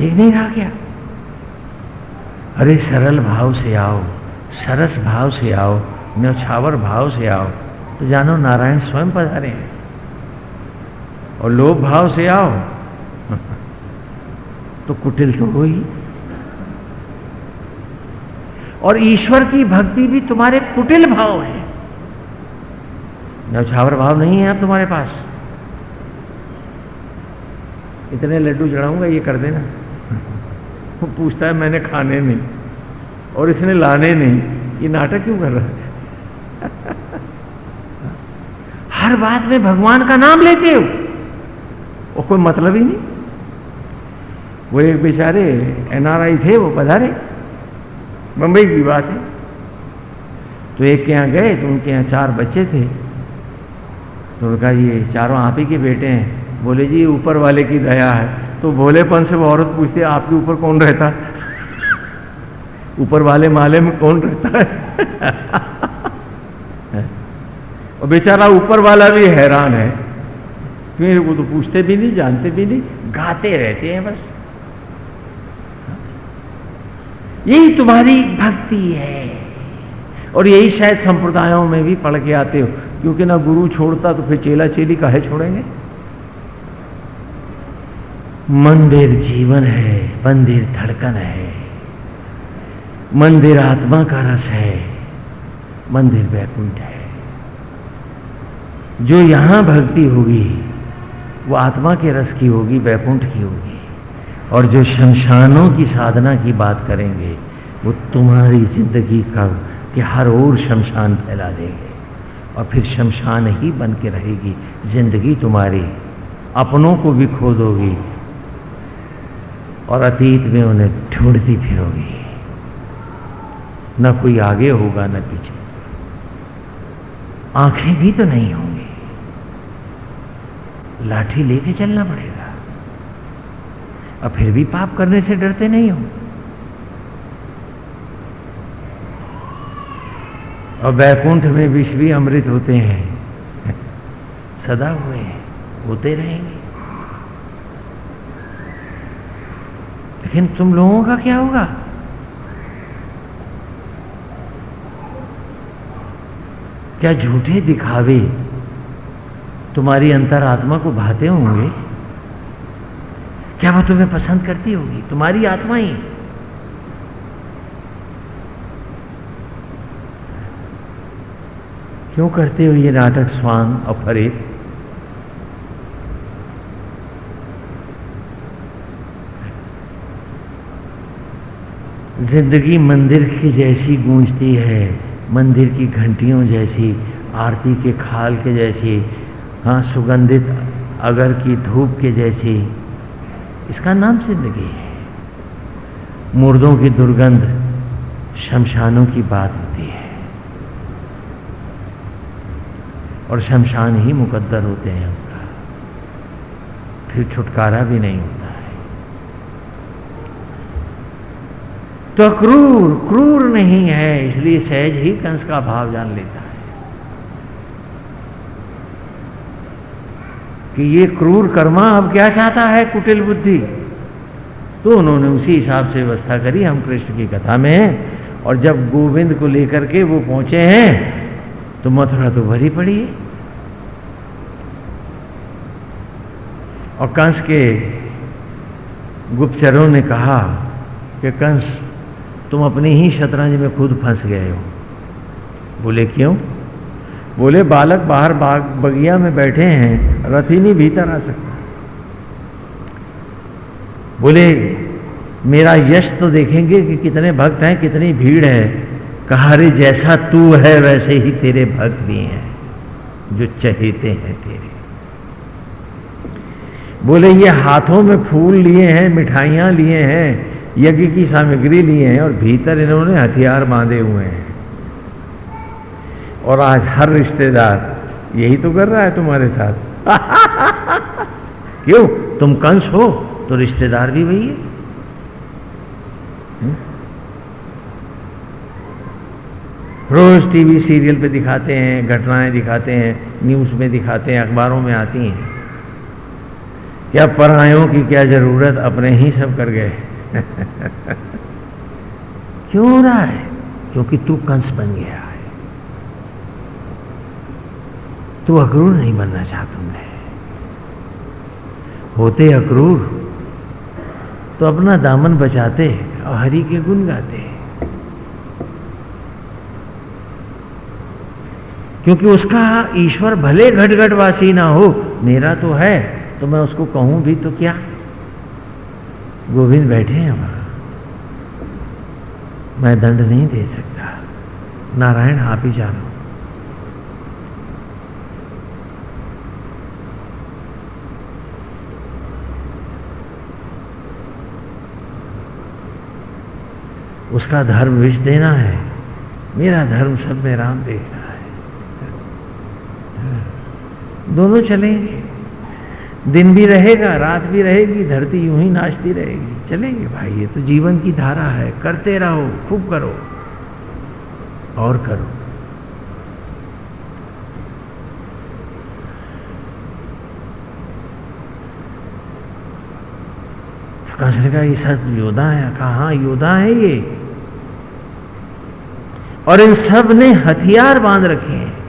Speaker 1: देख नहीं रहा क्या? अरे, सरल भाव से आओ, सरस भाव से आओ, न्यौछावर भाव से आओ तो जानो नारायण स्वयं पधारे। हैं और लोभ भाव से आओ। तो कुटिल तो हो ही। और ईश्वर की भक्ति भी तुम्हारे कुटिल भाव है। न्यौछावर भाव नहीं है अब तुम्हारे पास। इतने लड्डू चढ़ाऊँगा, ये कर देना। वो पूछता है, मैंने खाने नहीं। और इसने लाने नहीं। ये नाटक क्यों कर रहा है? हर बात में भगवान का नाम लेते हो। और कोई मतलब ही नहीं। वो एक बेचारे एनआरआई थे, वो पधारे। मुंबई की बात है। तो एक के यहाँ गए तो उनके यहाँ चार बच्चे थे। तो उनका ये चारों आप ही के बेटे हैं। बोले, जी, ऊपर वाले की दया है। तो भोलेपन से वो औरत पूछती है, आपके ऊपर कौन रहता है? ऊपर वाले माले में कौन रहता है? और बेचारा ऊपर वाला भी हैरान है। फिर वो तो पूछते भी नहीं, जानते भी नहीं, गाते रहते हैं बस। यही तुम्हारी भक्ति है। और यही शायद संप्रदायों में भी पढ़ के आते हो, क्योंकि ना गुरु छोड़ता तो फिर चेला चेली काहे छोड़ेंगे? मंदिर जीवन है, मंदिर धड़कन है। मंदिर आत्मा का रस है, मंदिर वैकुंठ है। जो यहाँ भक्ति होगी, वो आत्मा के रस की होगी, वैकुंठ की होगी। और जो शमशानों की साधना की बात करेंगे, वो तुम्हारी ज़िंदगी का, कि हर ओर शमशान फैला देंगे। और फिर शमशान ही बन के रहेगी, ज़िंदगी तुम्हारी। अपनों को भी खो दोगी और अतीत में उन्हें ढूंढती फिरोगी। न कोई आगे होगा, न पीछे। आँखें भी तो नहीं होंगी। लाठी लेके चलना पड़ेगा। और फिर भी पाप करने से डरते नहीं हो। और वैकुंठ में विष भी अमृत होते हैं। सदा हुए हैं, होते रहेंगे। लेकिन तुम लोगों का क्या होगा? क्या झूठे दिखावे तुम्हारी अंतरात्मा को भाते होंगे? क्या वो तुम्हें पसंद करती होगी? तुम्हारी आत्मा ही। क्यों करते हो ये नाटक स्वांग और ज़िंदगी मंदिर की जैसी गूंजती है, मंदिर की घंटियों जैसी, आरती के खाल के जैसी हाँ सुगंधित अगर की धूप के जैसी। इसका नाम ज़िंदगी है। मुर्दों की दुर्गंध शमशानों की बात होती है। और शमशान ही मुकद्दर होते हैं उनका। फिर छुटकारा भी नहीं होता। तो क्रूर क्रूर नहीं है, इसलिए सहज ही कंस का भाव जान लेता है। कि ये क्रूर कर्मा अब क्या चाहता है, कुटिल बुद्धि? तो उन्होंने उसी हिसाब से व्यवस्था करी हम कृष्ण की कथा में हैं और जब गोविंद को लेकर के वो पहुँचे हैं तो मथुरा तो भरी पड़ी है। और कंस के गुप्तचरों ने कहा कि कंस तुम अपनी ही शतरंज में खुद फंस गए हो। बोले क्यों? बोले, बालक बाहर बाग बगिया में बैठे हैं रथ नहीं भीतर आ सकता बोले, मेरा यश तो देखेंगे कि कितने भक्त हैं, कितनी भीड़ है। कहा रे जैसा तू है, वैसे ही तेरे भक्त भी हैं, जो चहेते हैं तेरे। बोले, ये हाथों में फूल लिए हैं, मिठाइयाँ लिए हैं यज्ञ की सामग्री लिए हैं और भीतर इन्होंने हथियार बांधे हुए हैं। और आज हर रिश्तेदार यही तो कर रहा है तुम्हारे साथ। क्यों? तुम कंस हो तो रिश्तेदार भी वही है। हम्म? रोज टीवी सीरियल पे दिखाते हैं, घटनाएँ दिखाते हैं, न्यूज़ में दिखाते हैं, अखबारों में आती हैं। क्या परायों की क्या ज़रूरत अपने ही सब कर गए क्यों हो रहा है? क्योंकि तू कंस बन गया है। तू अक्रूर नहीं बनना चाह तुमने होते अक्रूर तो अपना दामन बचाते और हरि के गुण गाते। क्योंकि उसका ईश्वर भले घट घटवासी ना हो, मेरा तो है तो मैं उसको कहूँ भी तो क्या? गोविंद बैठे हैं वहाँ। मैं दंड नहीं दे सकता। नारायण, आप ही जानो। उसका धर्म विष देना है। मेरा धर्म सब में राम देखना है। दोनों चलेंगे। दिन भी रहेगा, रात भी रहेगी, धरती यूँ ही नाचती रहेगी। चलेंगे भाई, ये तो जीवन की धारा है। करते रहो, खूब करो। और करो। तो कहा ये सब योद्धा है, कहा हाँ योद्धा है ये। और इन सबने हथियार बाँध रखे हैं।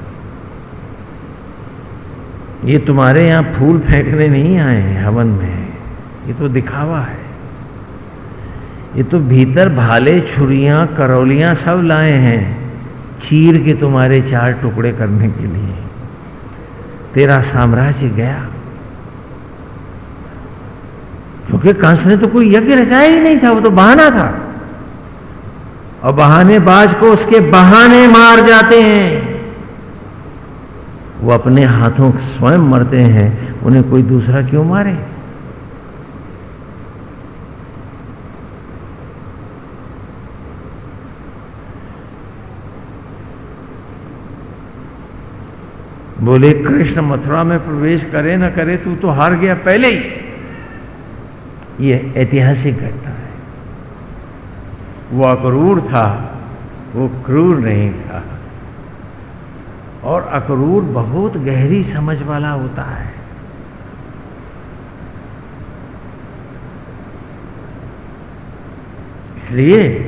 Speaker 1: ये तुम्हारे यहाँ फूल फेंकने नहीं आए हैं हवन में। ये तो दिखावा है। ये तो भीतर भाले, छुरियाँ, करौलियाँ सब लाए हैं चीर के तुम्हारे चार टुकड़े करने के लिए। तेरा साम्राज्य गया। क्योंकि कंस ने तो कोई यज्ञ रचाया ही नहीं था, वो तो बहाना था। और बहानेबाज को उसके बहाने मार जाते हैं। वो अपने हाथों स्वयं मरते हैं, उन्हें कोई दूसरा क्यों मारे? बोले, कृष्ण मथुरा में प्रवेश करे ना करे, तू तो हार गया पहले ही। ये ऐतिहासिक घटना है। वो अक्रूर था, वो क्रूर नहीं था। और अक्रूर बहुत गहरी समझ वाला होता है। इसलिए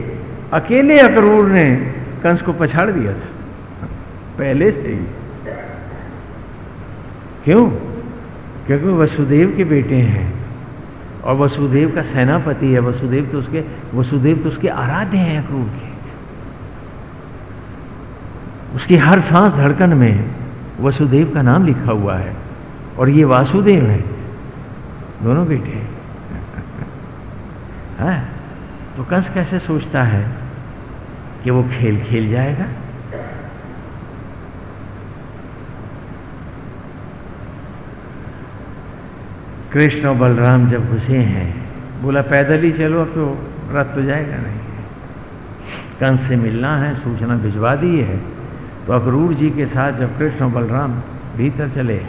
Speaker 1: अकेले अक्रूर ने कंस को पछाड़ दिया था। पहले से ही। क्यों? क्योंकि वसुदेव के बेटे हैं। और वसुदेव का सेनापति है। वसुदेव तो उसके, वसुदेव तो उसके आराध्य हैं अक्रूर के। उसकी हर सांस धड़कन में वसुदेव का नाम लिखा हुआ है और ये वासुदेव है। दोनों बेटे हाँ तो कंस कैसे सोचता है कि वो खेल खेल जाएगा? कृष्ण और बलराम जब घुसे हैं, बोला, पैदल ही चलो, अब तो रथ तो जाएगा नहीं। कंस से मिलना है, सूचना भिजवा दी है। तो अक्रूर जी के साथ जब कृष्ण बलराम भीतर चले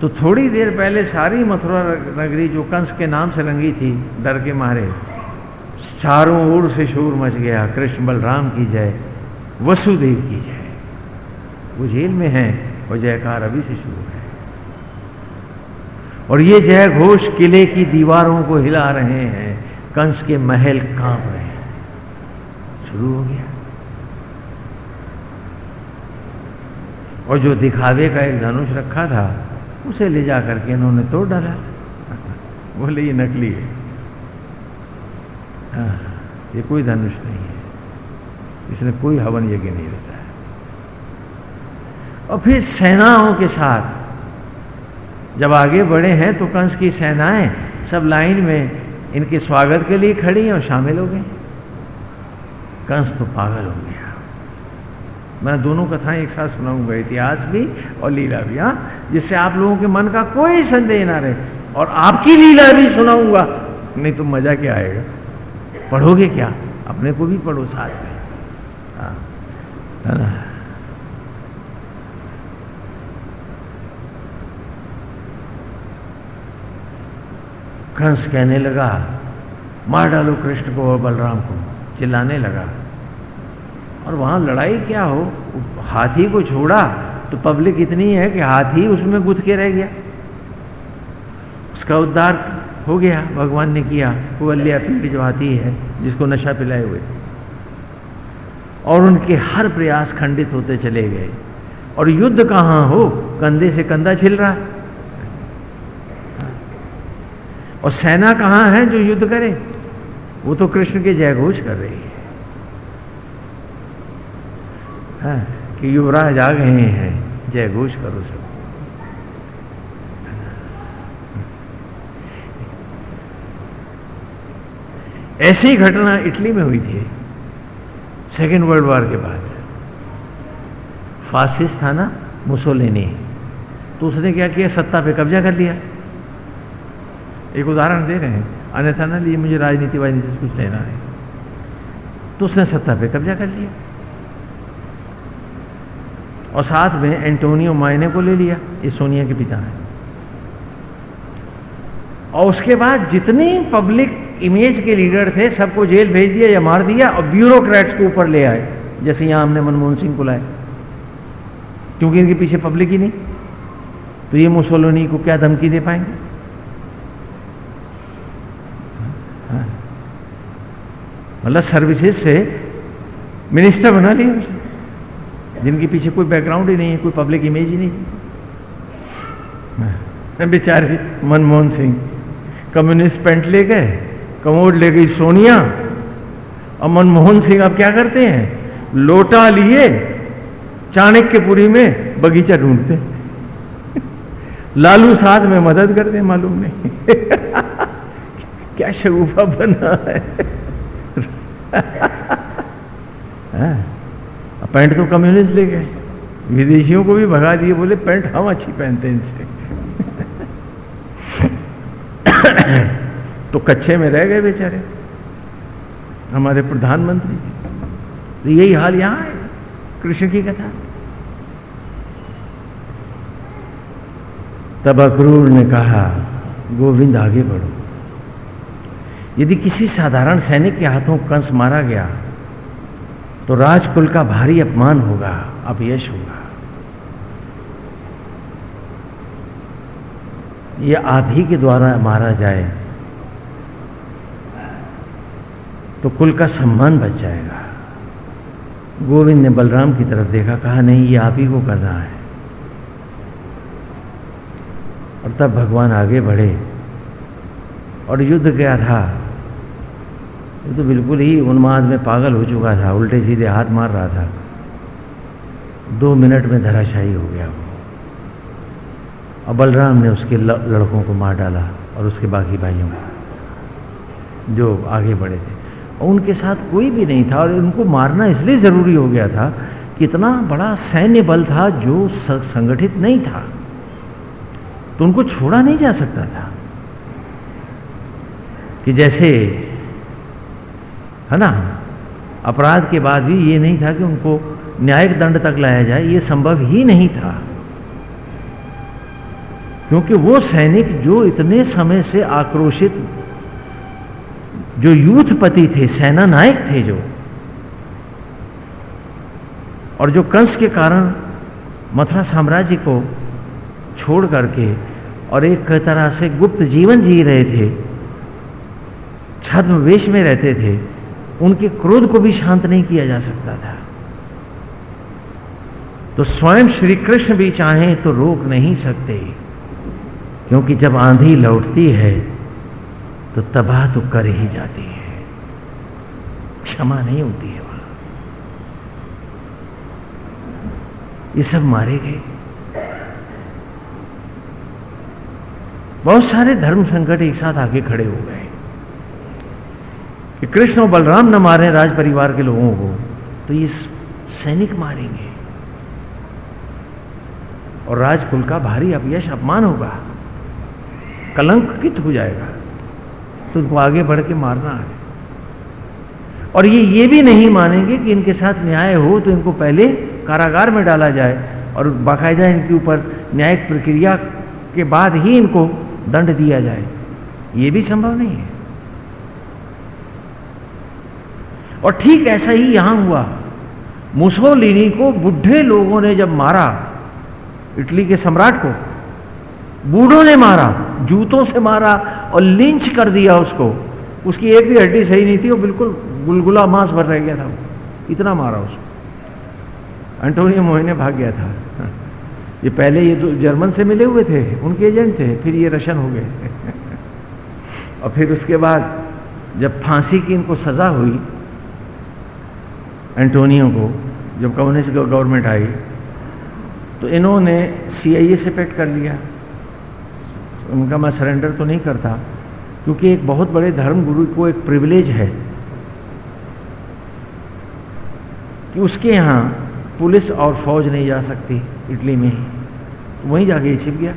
Speaker 1: तो थोड़ी देर पहले सारी मथुरा नगरी जो कंस के नाम से रंगी थी, डर के मारे, चारों ओर से शोर मच गया, कृष्ण बलराम की जय, वसुदेव की जय। वो जेल में है और जयकार अभी से शुरू है। और ये जय घोष किले की दीवारों को हिला रहे हैं, कंस के महल काँप रहे हैं। शुरू हो गया। और जो दिखावे का एक धनुष रखा था उसे ले जा करके इन्होंने तोड़ डाला। बोले ये नकली है। हाँ, ये कोई धनुष नहीं है। इसने कोई हवन यज्ञ नहीं रचा है। और फिर सेनाओं के साथ जब आगे बढ़े हैं तो कंस की सेनाएँ सब लाइन में इनके स्वागत के लिए खड़ी हैं और शामिल हो गए कंस तो पागल हो गया मैं दोनों कथाएँ एक साथ सुनाऊँगा, इतिहास भी और लीला भी हाँ? जिससे आप लोगों के मन का कोई संदेह ना रहे और आपकी लीला भी सुनाऊँगा, नहीं तो मज़ा क्या आएगा? पढ़ोगे क्या? अपने को भी पढ़ो साथ में। हाँ। कंस कहने लगा, मार डालो कृष्ण को और बलराम को। चिल्लाने लगा। और वहाँ लड़ाई क्या हो? हाथी को छोड़ा तो पब्लिक इतनी है कि हाथी उसमें गुथ के रह गया। उसका उद्धार हो गया, भगवान ने किया। कुवल्या पीड़ जो हाथी है, जिसको नशा पिलाए हुए। और उनके हर प्रयास खंडित होते चले गए। और युद्ध कहाँ हो? कंधे से कंधा छिल रहा। है और सेना कहाँ है जो युद्ध करे? वो तो कृष्ण के जयघोष कर रही है। हाँ, कि युवराज आ गए हैं। जय घोष करो सब। ऐसी घटना इटली में हुई थी सेकेंड वर्ल्ड वॉर के बाद। फासिस्ट था ना मुसोलिनी। तो उसने क्या किया? सत्ता पे कब्जा कर लिया। एक उदाहरण दे रहे हैं। अन्यथा ना लिए मुझे राजनीति वाजनीति से कुछ लेना है। तो उसने सत्ता पे कब्जा कर लिया। और साथ में एंटोनियो मायने को ले लिया, ये सोनिया के पिता है। और उसके बाद जितने पब्लिक इमेज के लीडर थे, सबको जेल भेज दिया या मार दिया और ब्यूरोक्रेट्स को ऊपर ले आए, जैसे यहाँ हमने मनमोहन सिंह को लाए। क्योंकि इनके पीछे पब्लिक ही नहीं तो ये मुसोलोनी को क्या धमकी दे पाएँगे? हाँ। मतलब सर्विसेज़ से मिनिस्टर बना लिया जिनके पीछे कोई बैकग्राउंड ही नहीं है कोई पब्लिक इमेज ही नहीं। हाँ। बेचारे मनमोहन सिंह कम्युनिस्ट पेंट ले गए कमोड ले गई सोनिया। और मनमोहन सिंह अब क्या करते हैं? लोटा लिए चाणक्यपुरी में बगीचा ढूंढते लालू साथ में मदद करते मालूम नहीं। क्या शगुफा बना है। हाँ, पैंट तो कम्युनिस्ट ले गए। विदेशियों को भी भगा दिए, बोले, पैंट हम अच्छी पहनते हैं इनसे। तो कच्चे में रह गए बेचारे, हमारे प्रधानमंत्री जी। तो यही हाल यहाँ है, कृष्ण की कथा। तब अक्रूर ने कहा, गोविंद, आगे बढ़ो। यदि किसी साधारण सैनिक के हाथों कंस मारा गया तो राजकुल का भारी अपमान होगा अपयश होगा। यह आप ही के द्वारा मारा जाए तो कुल का सम्मान बच जाएगा। गोविंद ने बलराम की तरफ़ देखा, कहा, नहीं, ये आप ही को करना है। और तब भगवान आगे बढ़े और युद्ध गया था। वो तो बिल्कुल ही उन्माद में पागल हो चुका था, उल्टे सीधे हाथ मार रहा था। दो मिनट में धराशाही हो गया वो। और बलराम ने उसके लड़कों को मार डाला और उसके बाकी भाइयों को, जो आगे बढ़े थे। और उनके साथ कोई भी नहीं था और उनको मारना इसलिए ज़रूरी हो गया था कि इतना बड़ा सैन्य बल था जो संगठित नहीं था। तो उनको छोड़ा नहीं जा सकता था। कि जैसे है ना? अपराध के बाद भी ये नहीं था कि उनको न्यायिक दंड तक लाया जाए, ये संभव ही नहीं था। क्योंकि वो सैनिक जो इतने समय से आक्रोशित, जो यूथपति थे, सेना नायक थे जो, और जो कंस के कारण मथुरा साम्राज्य को छोड़ करके और एक तरह से गुप्त जीवन जी रहे थे छद्म वेश में रहते थे उनके क्रोध को भी शांत नहीं किया जा सकता था। तो स्वयं श्री कृष्ण भी चाहें तो रोक नहीं सकते, क्योंकि जब आंधी लौटती है तो तबाह तो कर ही जाती है। क्षमा नहीं होती है वहाँ। ये सब मारे गए। बहुत सारे धर्म संकट एक साथ आगे खड़े हो गए। कि कृष्ण और बलराम न मारे राज परिवार के लोगों को। तो ये सैनिक मारेंगे। और राजकुल का भारी अपयश, अपमान होगा। कलंकित हो जाएगा। तो उनको आगे बढ़ के मारना है। और ये ये भी नहीं मानेंगे कि इनके साथ न्याय हो तो इनको पहले कारागार में डाला जाए। और बाकायदा इनके ऊपर न्यायिक प्रक्रिया के बाद ही इनको दंड दिया जाए। ये भी संभव नहीं है। और ठीक ऐसा ही यहाँ हुआ। मुसोलिनी को बुढ़े लोगों ने जब मारा, इटली के सम्राट को, बूढ़ों ने मारा, जूतों से मारा और लिंच कर दिया उसको, उसकी एक भी हड्डी सही नहीं थी, वो बिल्कुल गुलगुला मांस भर रह गया था, इतना मारा उसको। एंटोनियो मोहिने भाग गया था। ये पहले ये तो जर्मन से मिले हुए थे, उनके एजेंट थे, फिर ये रशन हो गए। और फिर उसके बाद जब फांसी की इनको सजा हुई एंटोनियो को, जब कम्युनिस्ट गवर्नमेंट आई तो इन्होंने सीआईए से पेट कर लिया। उनका मैं सरेंडर तो नहीं करता, क्योंकि एक बहुत बड़े धर्म गुरु को एक प्रिविलेज है कि उसके यहाँ पुलिस और फौज नहीं जा सकती, इटली में तो वहीं जाके छिप गया।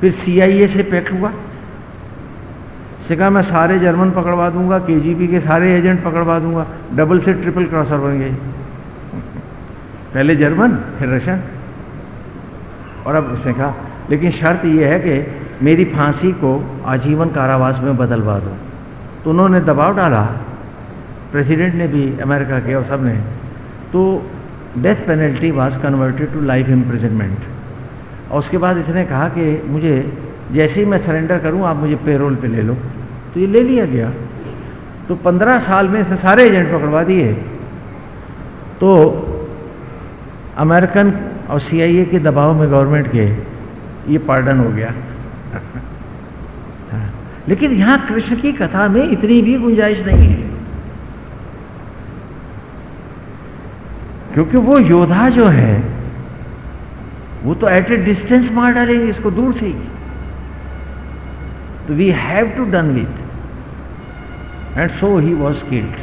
Speaker 1: फिर सीआईए से पैक्ट हुआ। से कहा, मैं सारे जर्मन पकड़वा दूँगा केजीबी के सारे एजेंट पकड़वा दूँगा, डबल से ट्रिपल क्रॉसर बन गए पहले जर्मन, फिर रशियन। और अब उसने कहा, लेकिन शर्त यह है कि मेरी फांसी को आजीवन कारावास में बदलवा दो। तो उन्होंने दबाव डाला, प्रेसिडेंट ने भी अमेरिका के और सबने तो death penalty was converted to life imprisonment. और उसके बाद इसने कहा कि मुझे, जैसे ही मैं सरेंडर करूँ, आप मुझे पेरोल पे ले लो। तो ये ले लिया गया। तो पंद्रह साल में से सारे एजेंट पकड़वा दिए। तो अमेरिकन और सीआईए के दबाव में गवर्नमेंट के ये पार्डन हो गया। हाँ। लेकिन यहाँ कृष्ण की कथा में इतनी भी गुंजाइश नहीं है। क्योंकि वो योद्धा जो है, वो तो एट ए डिस्टेंस मार डालेंगे, इसको दूर से ही। तो we have to done with and so he was killed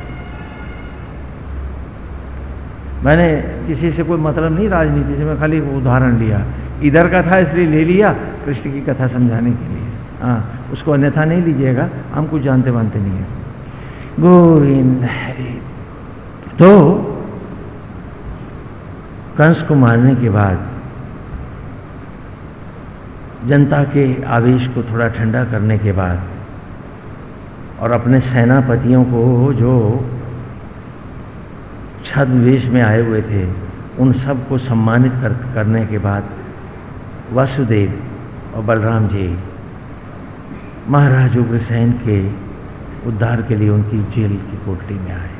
Speaker 1: मैंने किसी से कोई मतलब नहीं, राजनीति से, मैं खाली उदाहरण लिया। इधर का था, इसलिए ले लिया, कृष्ण की कथा समझाने के लिए। हाँ उसको अन्यथा नहीं लीजिएगा, हम कुछ जानते मानते नहीं है। गोविंद तो कंस को मारने के बाद जनता के आवेश को थोड़ा ठंडा करने के बाद और अपने सेनापतियों को जो छद्मवेश में आए हुए थे उन सबको सम्मानित कर, करने के बाद वासुदेव और बलराम जी महाराज उग्रसेन के उद्धार के लिए उनकी जेल की कोठरी में आए।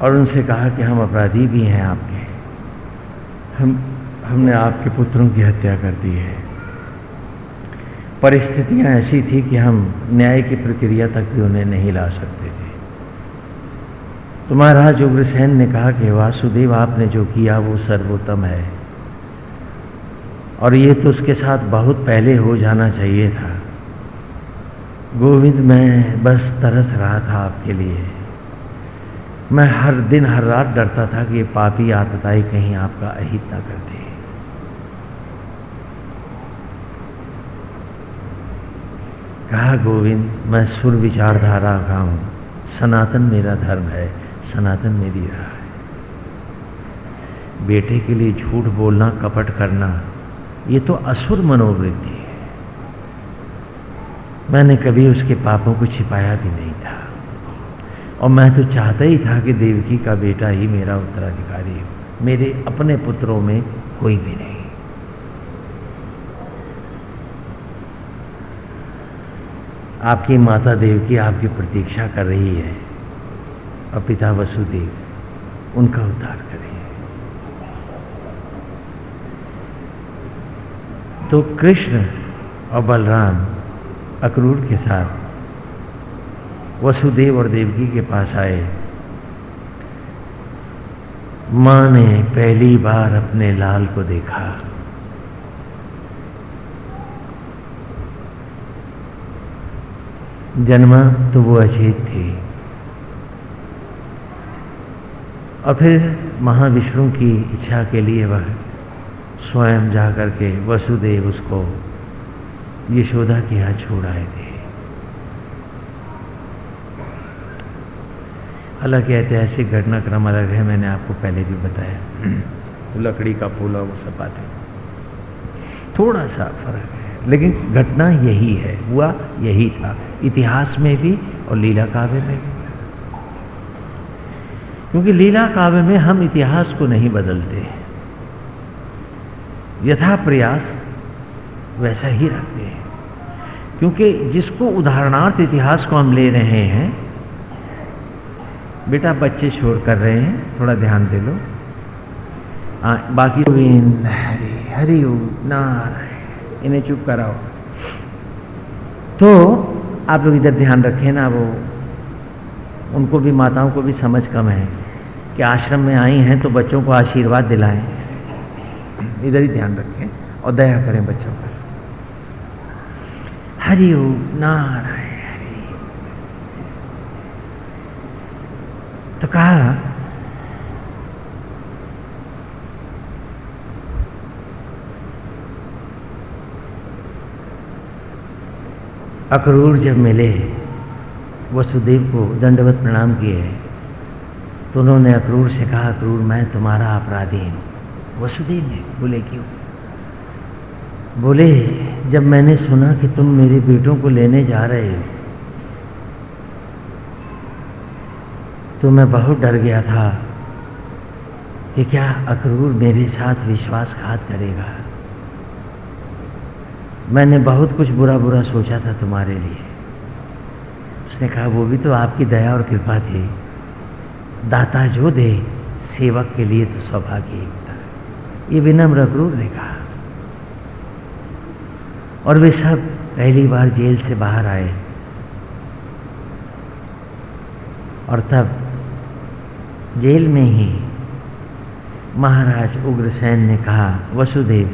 Speaker 1: और उनसे कहा कि हम अपराधी भी हैं आपके। हम, हमने आपके पुत्रों की हत्या कर दी है। परिस्थितियाँ ऐसी थी कि हम न्याय की प्रक्रिया तक भी उन्हें नहीं ला सकते थे। तो महाराज उग्रसेन ने कहा कि वासुदेव, आपने जो किया वो सर्वोत्तम है। और ये तो उसके साथ बहुत पहले हो जाना चाहिए था। गोविंद, मैं बस तरस रहा था आपके लिए। मैं हर दिन, हर रात डरता था कि ये पापी आतताई कहीं आपका अहित ना कर दे। कहा, गोविंद, मैं सुर विचारधारा का हूँ। सनातन मेरा धर्म है, सनातन मेरी राह है। बेटे के लिए झूठ बोलना, कपट करना, ये तो असुर मनोवृत्ति है। मैंने कभी उसके पापों को छिपाया भी नहीं था। और मैं तो चाहता ही था कि देवकी का बेटा ही मेरा उत्तराधिकारी हो। मेरे अपने पुत्रों में कोई भी नहीं। आपकी माता देवकी आपकी प्रतीक्षा कर रही है और पिता वसुदेव उनका उद्धार करें तो कृष्ण और बलराम अक्रूर के साथ वसुदेव और देवकी के पास आए। माँ ने पहली बार अपने लाल को देखा। जन्मा तो वो अचेत थी। और फिर महाविष्णु की इच्छा के लिए वह स्वयं जा करके वसुदेव उसको यशोदा के यहाँ छोड़ आए थे। हालाँकि ऐतिहासिक घटनाक्रम अलग है मैंने आपको पहले भी बताया। लकड़ी का फूला वो सब बातें। थोड़ा सा फ़र्क है लेकिन घटना यही है हुआ यही था। इतिहास में भी और लीला काव्य में भी। क्योंकि लीला काव्य में हम इतिहास को नहीं बदलते यथा प्रयास वैसा ही रखते हैं। क्योंकि जिसको उदाहरणार्थ इतिहास को हम ले रहे हैं बेटा बच्चे शोर कर रहे हैं थोड़ा ध्यान दे लो। आ, बाकी हरि हरि नारायण इन्हें चुप कराओ। तो आप लोग इधर ध्यान रखें ना वो उनको भी माताओं को भी समझ कम है कि आश्रम में आई हैं तो बच्चों को आशीर्वाद दिलाएँ। इधर ही ध्यान रखें और दया करें बच्चों पर। हरि नारायण। तो कहा अक्रूर जब मिले,
Speaker 2: वसुदेव को दंडवत प्रणाम किए तो उन्होंने अक्रूर से कहा अक्रूर मैं तुम्हारा अपराधी हूँ। वसुदेव ने बोले, क्यों? बोले, जब मैंने सुना कि तुम मेरे बेटों को लेने जा रहे हो तो मैं बहुत डर गया था कि क्या अक्रूर मेरे साथ विश्वासघात करेगा। मैंने बहुत कुछ बुरा बुरा सोचा था तुम्हारे लिए। उसने कहा, वो भी तो आपकी दया और कृपा थी। दाता जो दे, सेवक के लिए तो सौभाग्य होता ये विनम्र अक्रूर ने कहा। और वे सब पहली बार जेल से बाहर आए। और तब जेल में ही महाराज उग्रसेन ने कहा, वसुदेव,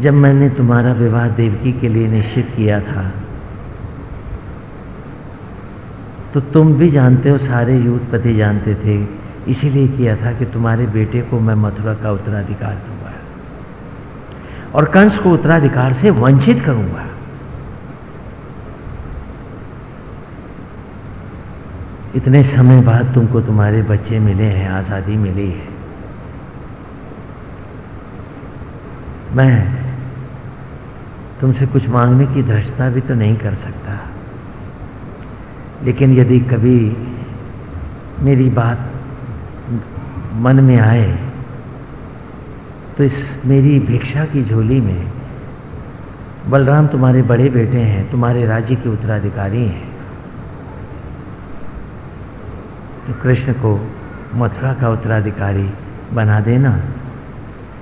Speaker 2: जब मैंने तुम्हारा विवाह देवकी के लिए निश्चित किया था तो तुम भी जानते हो, सारे यूथपति जानते थे, इसीलिए किया था कि तुम्हारे बेटे को मैं मथुरा का उत्तराधिकार दूँगा और कंस को उत्तराधिकार से वंचित करूँगा। इतने समय बाद तुमको तुम्हारे बच्चे मिले हैं, आज़ादी मिली है। मैं तुमसे कुछ मांगने की धृष्टता भी तो नहीं कर सकता। लेकिन यदि कभी मेरी बात मन में आए तो इस मेरी भिक्षा की झोली में बलराम तुम्हारे बड़े बेटे हैं, तुम्हारे राज्य के उत्तराधिकारी हैं। तो कृष्ण को मथुरा का उत्तराधिकारी बना देना,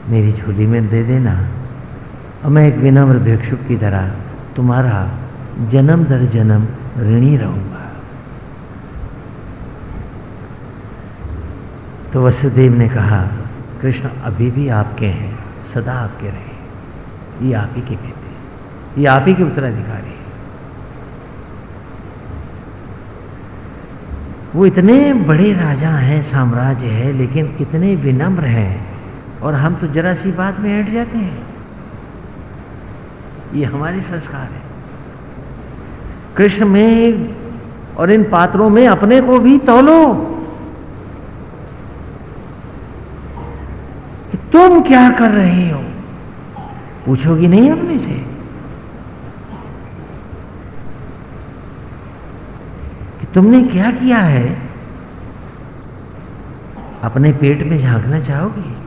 Speaker 2: मेरी झोली में दे देना। और मैं एक विनम्र भिक्षुक की तरह तुम्हारा जन्म दर जन्म ऋणी रहूँगा। तो वसुदेव ने कहा, कृष्ण, अभी भी आपके हैं, सदा आपके रहे। ये आप ही के बेटे ये आप ही के उत्तराधिकारी वो इतने बड़े राजा हैं, साम्राज्य है, लेकिन कितने विनम्र हैं। और हम तो जरा सी बात में हट जाते हैं। ये हमारे संस्कार है। कृष्ण में और इन पात्रों में अपने को भी तोलो। तुम क्या कर रहे हो? पूछोगी नहीं अपने से? तुमने क्या किया है? अपने पेट में झांकना चाहोगी?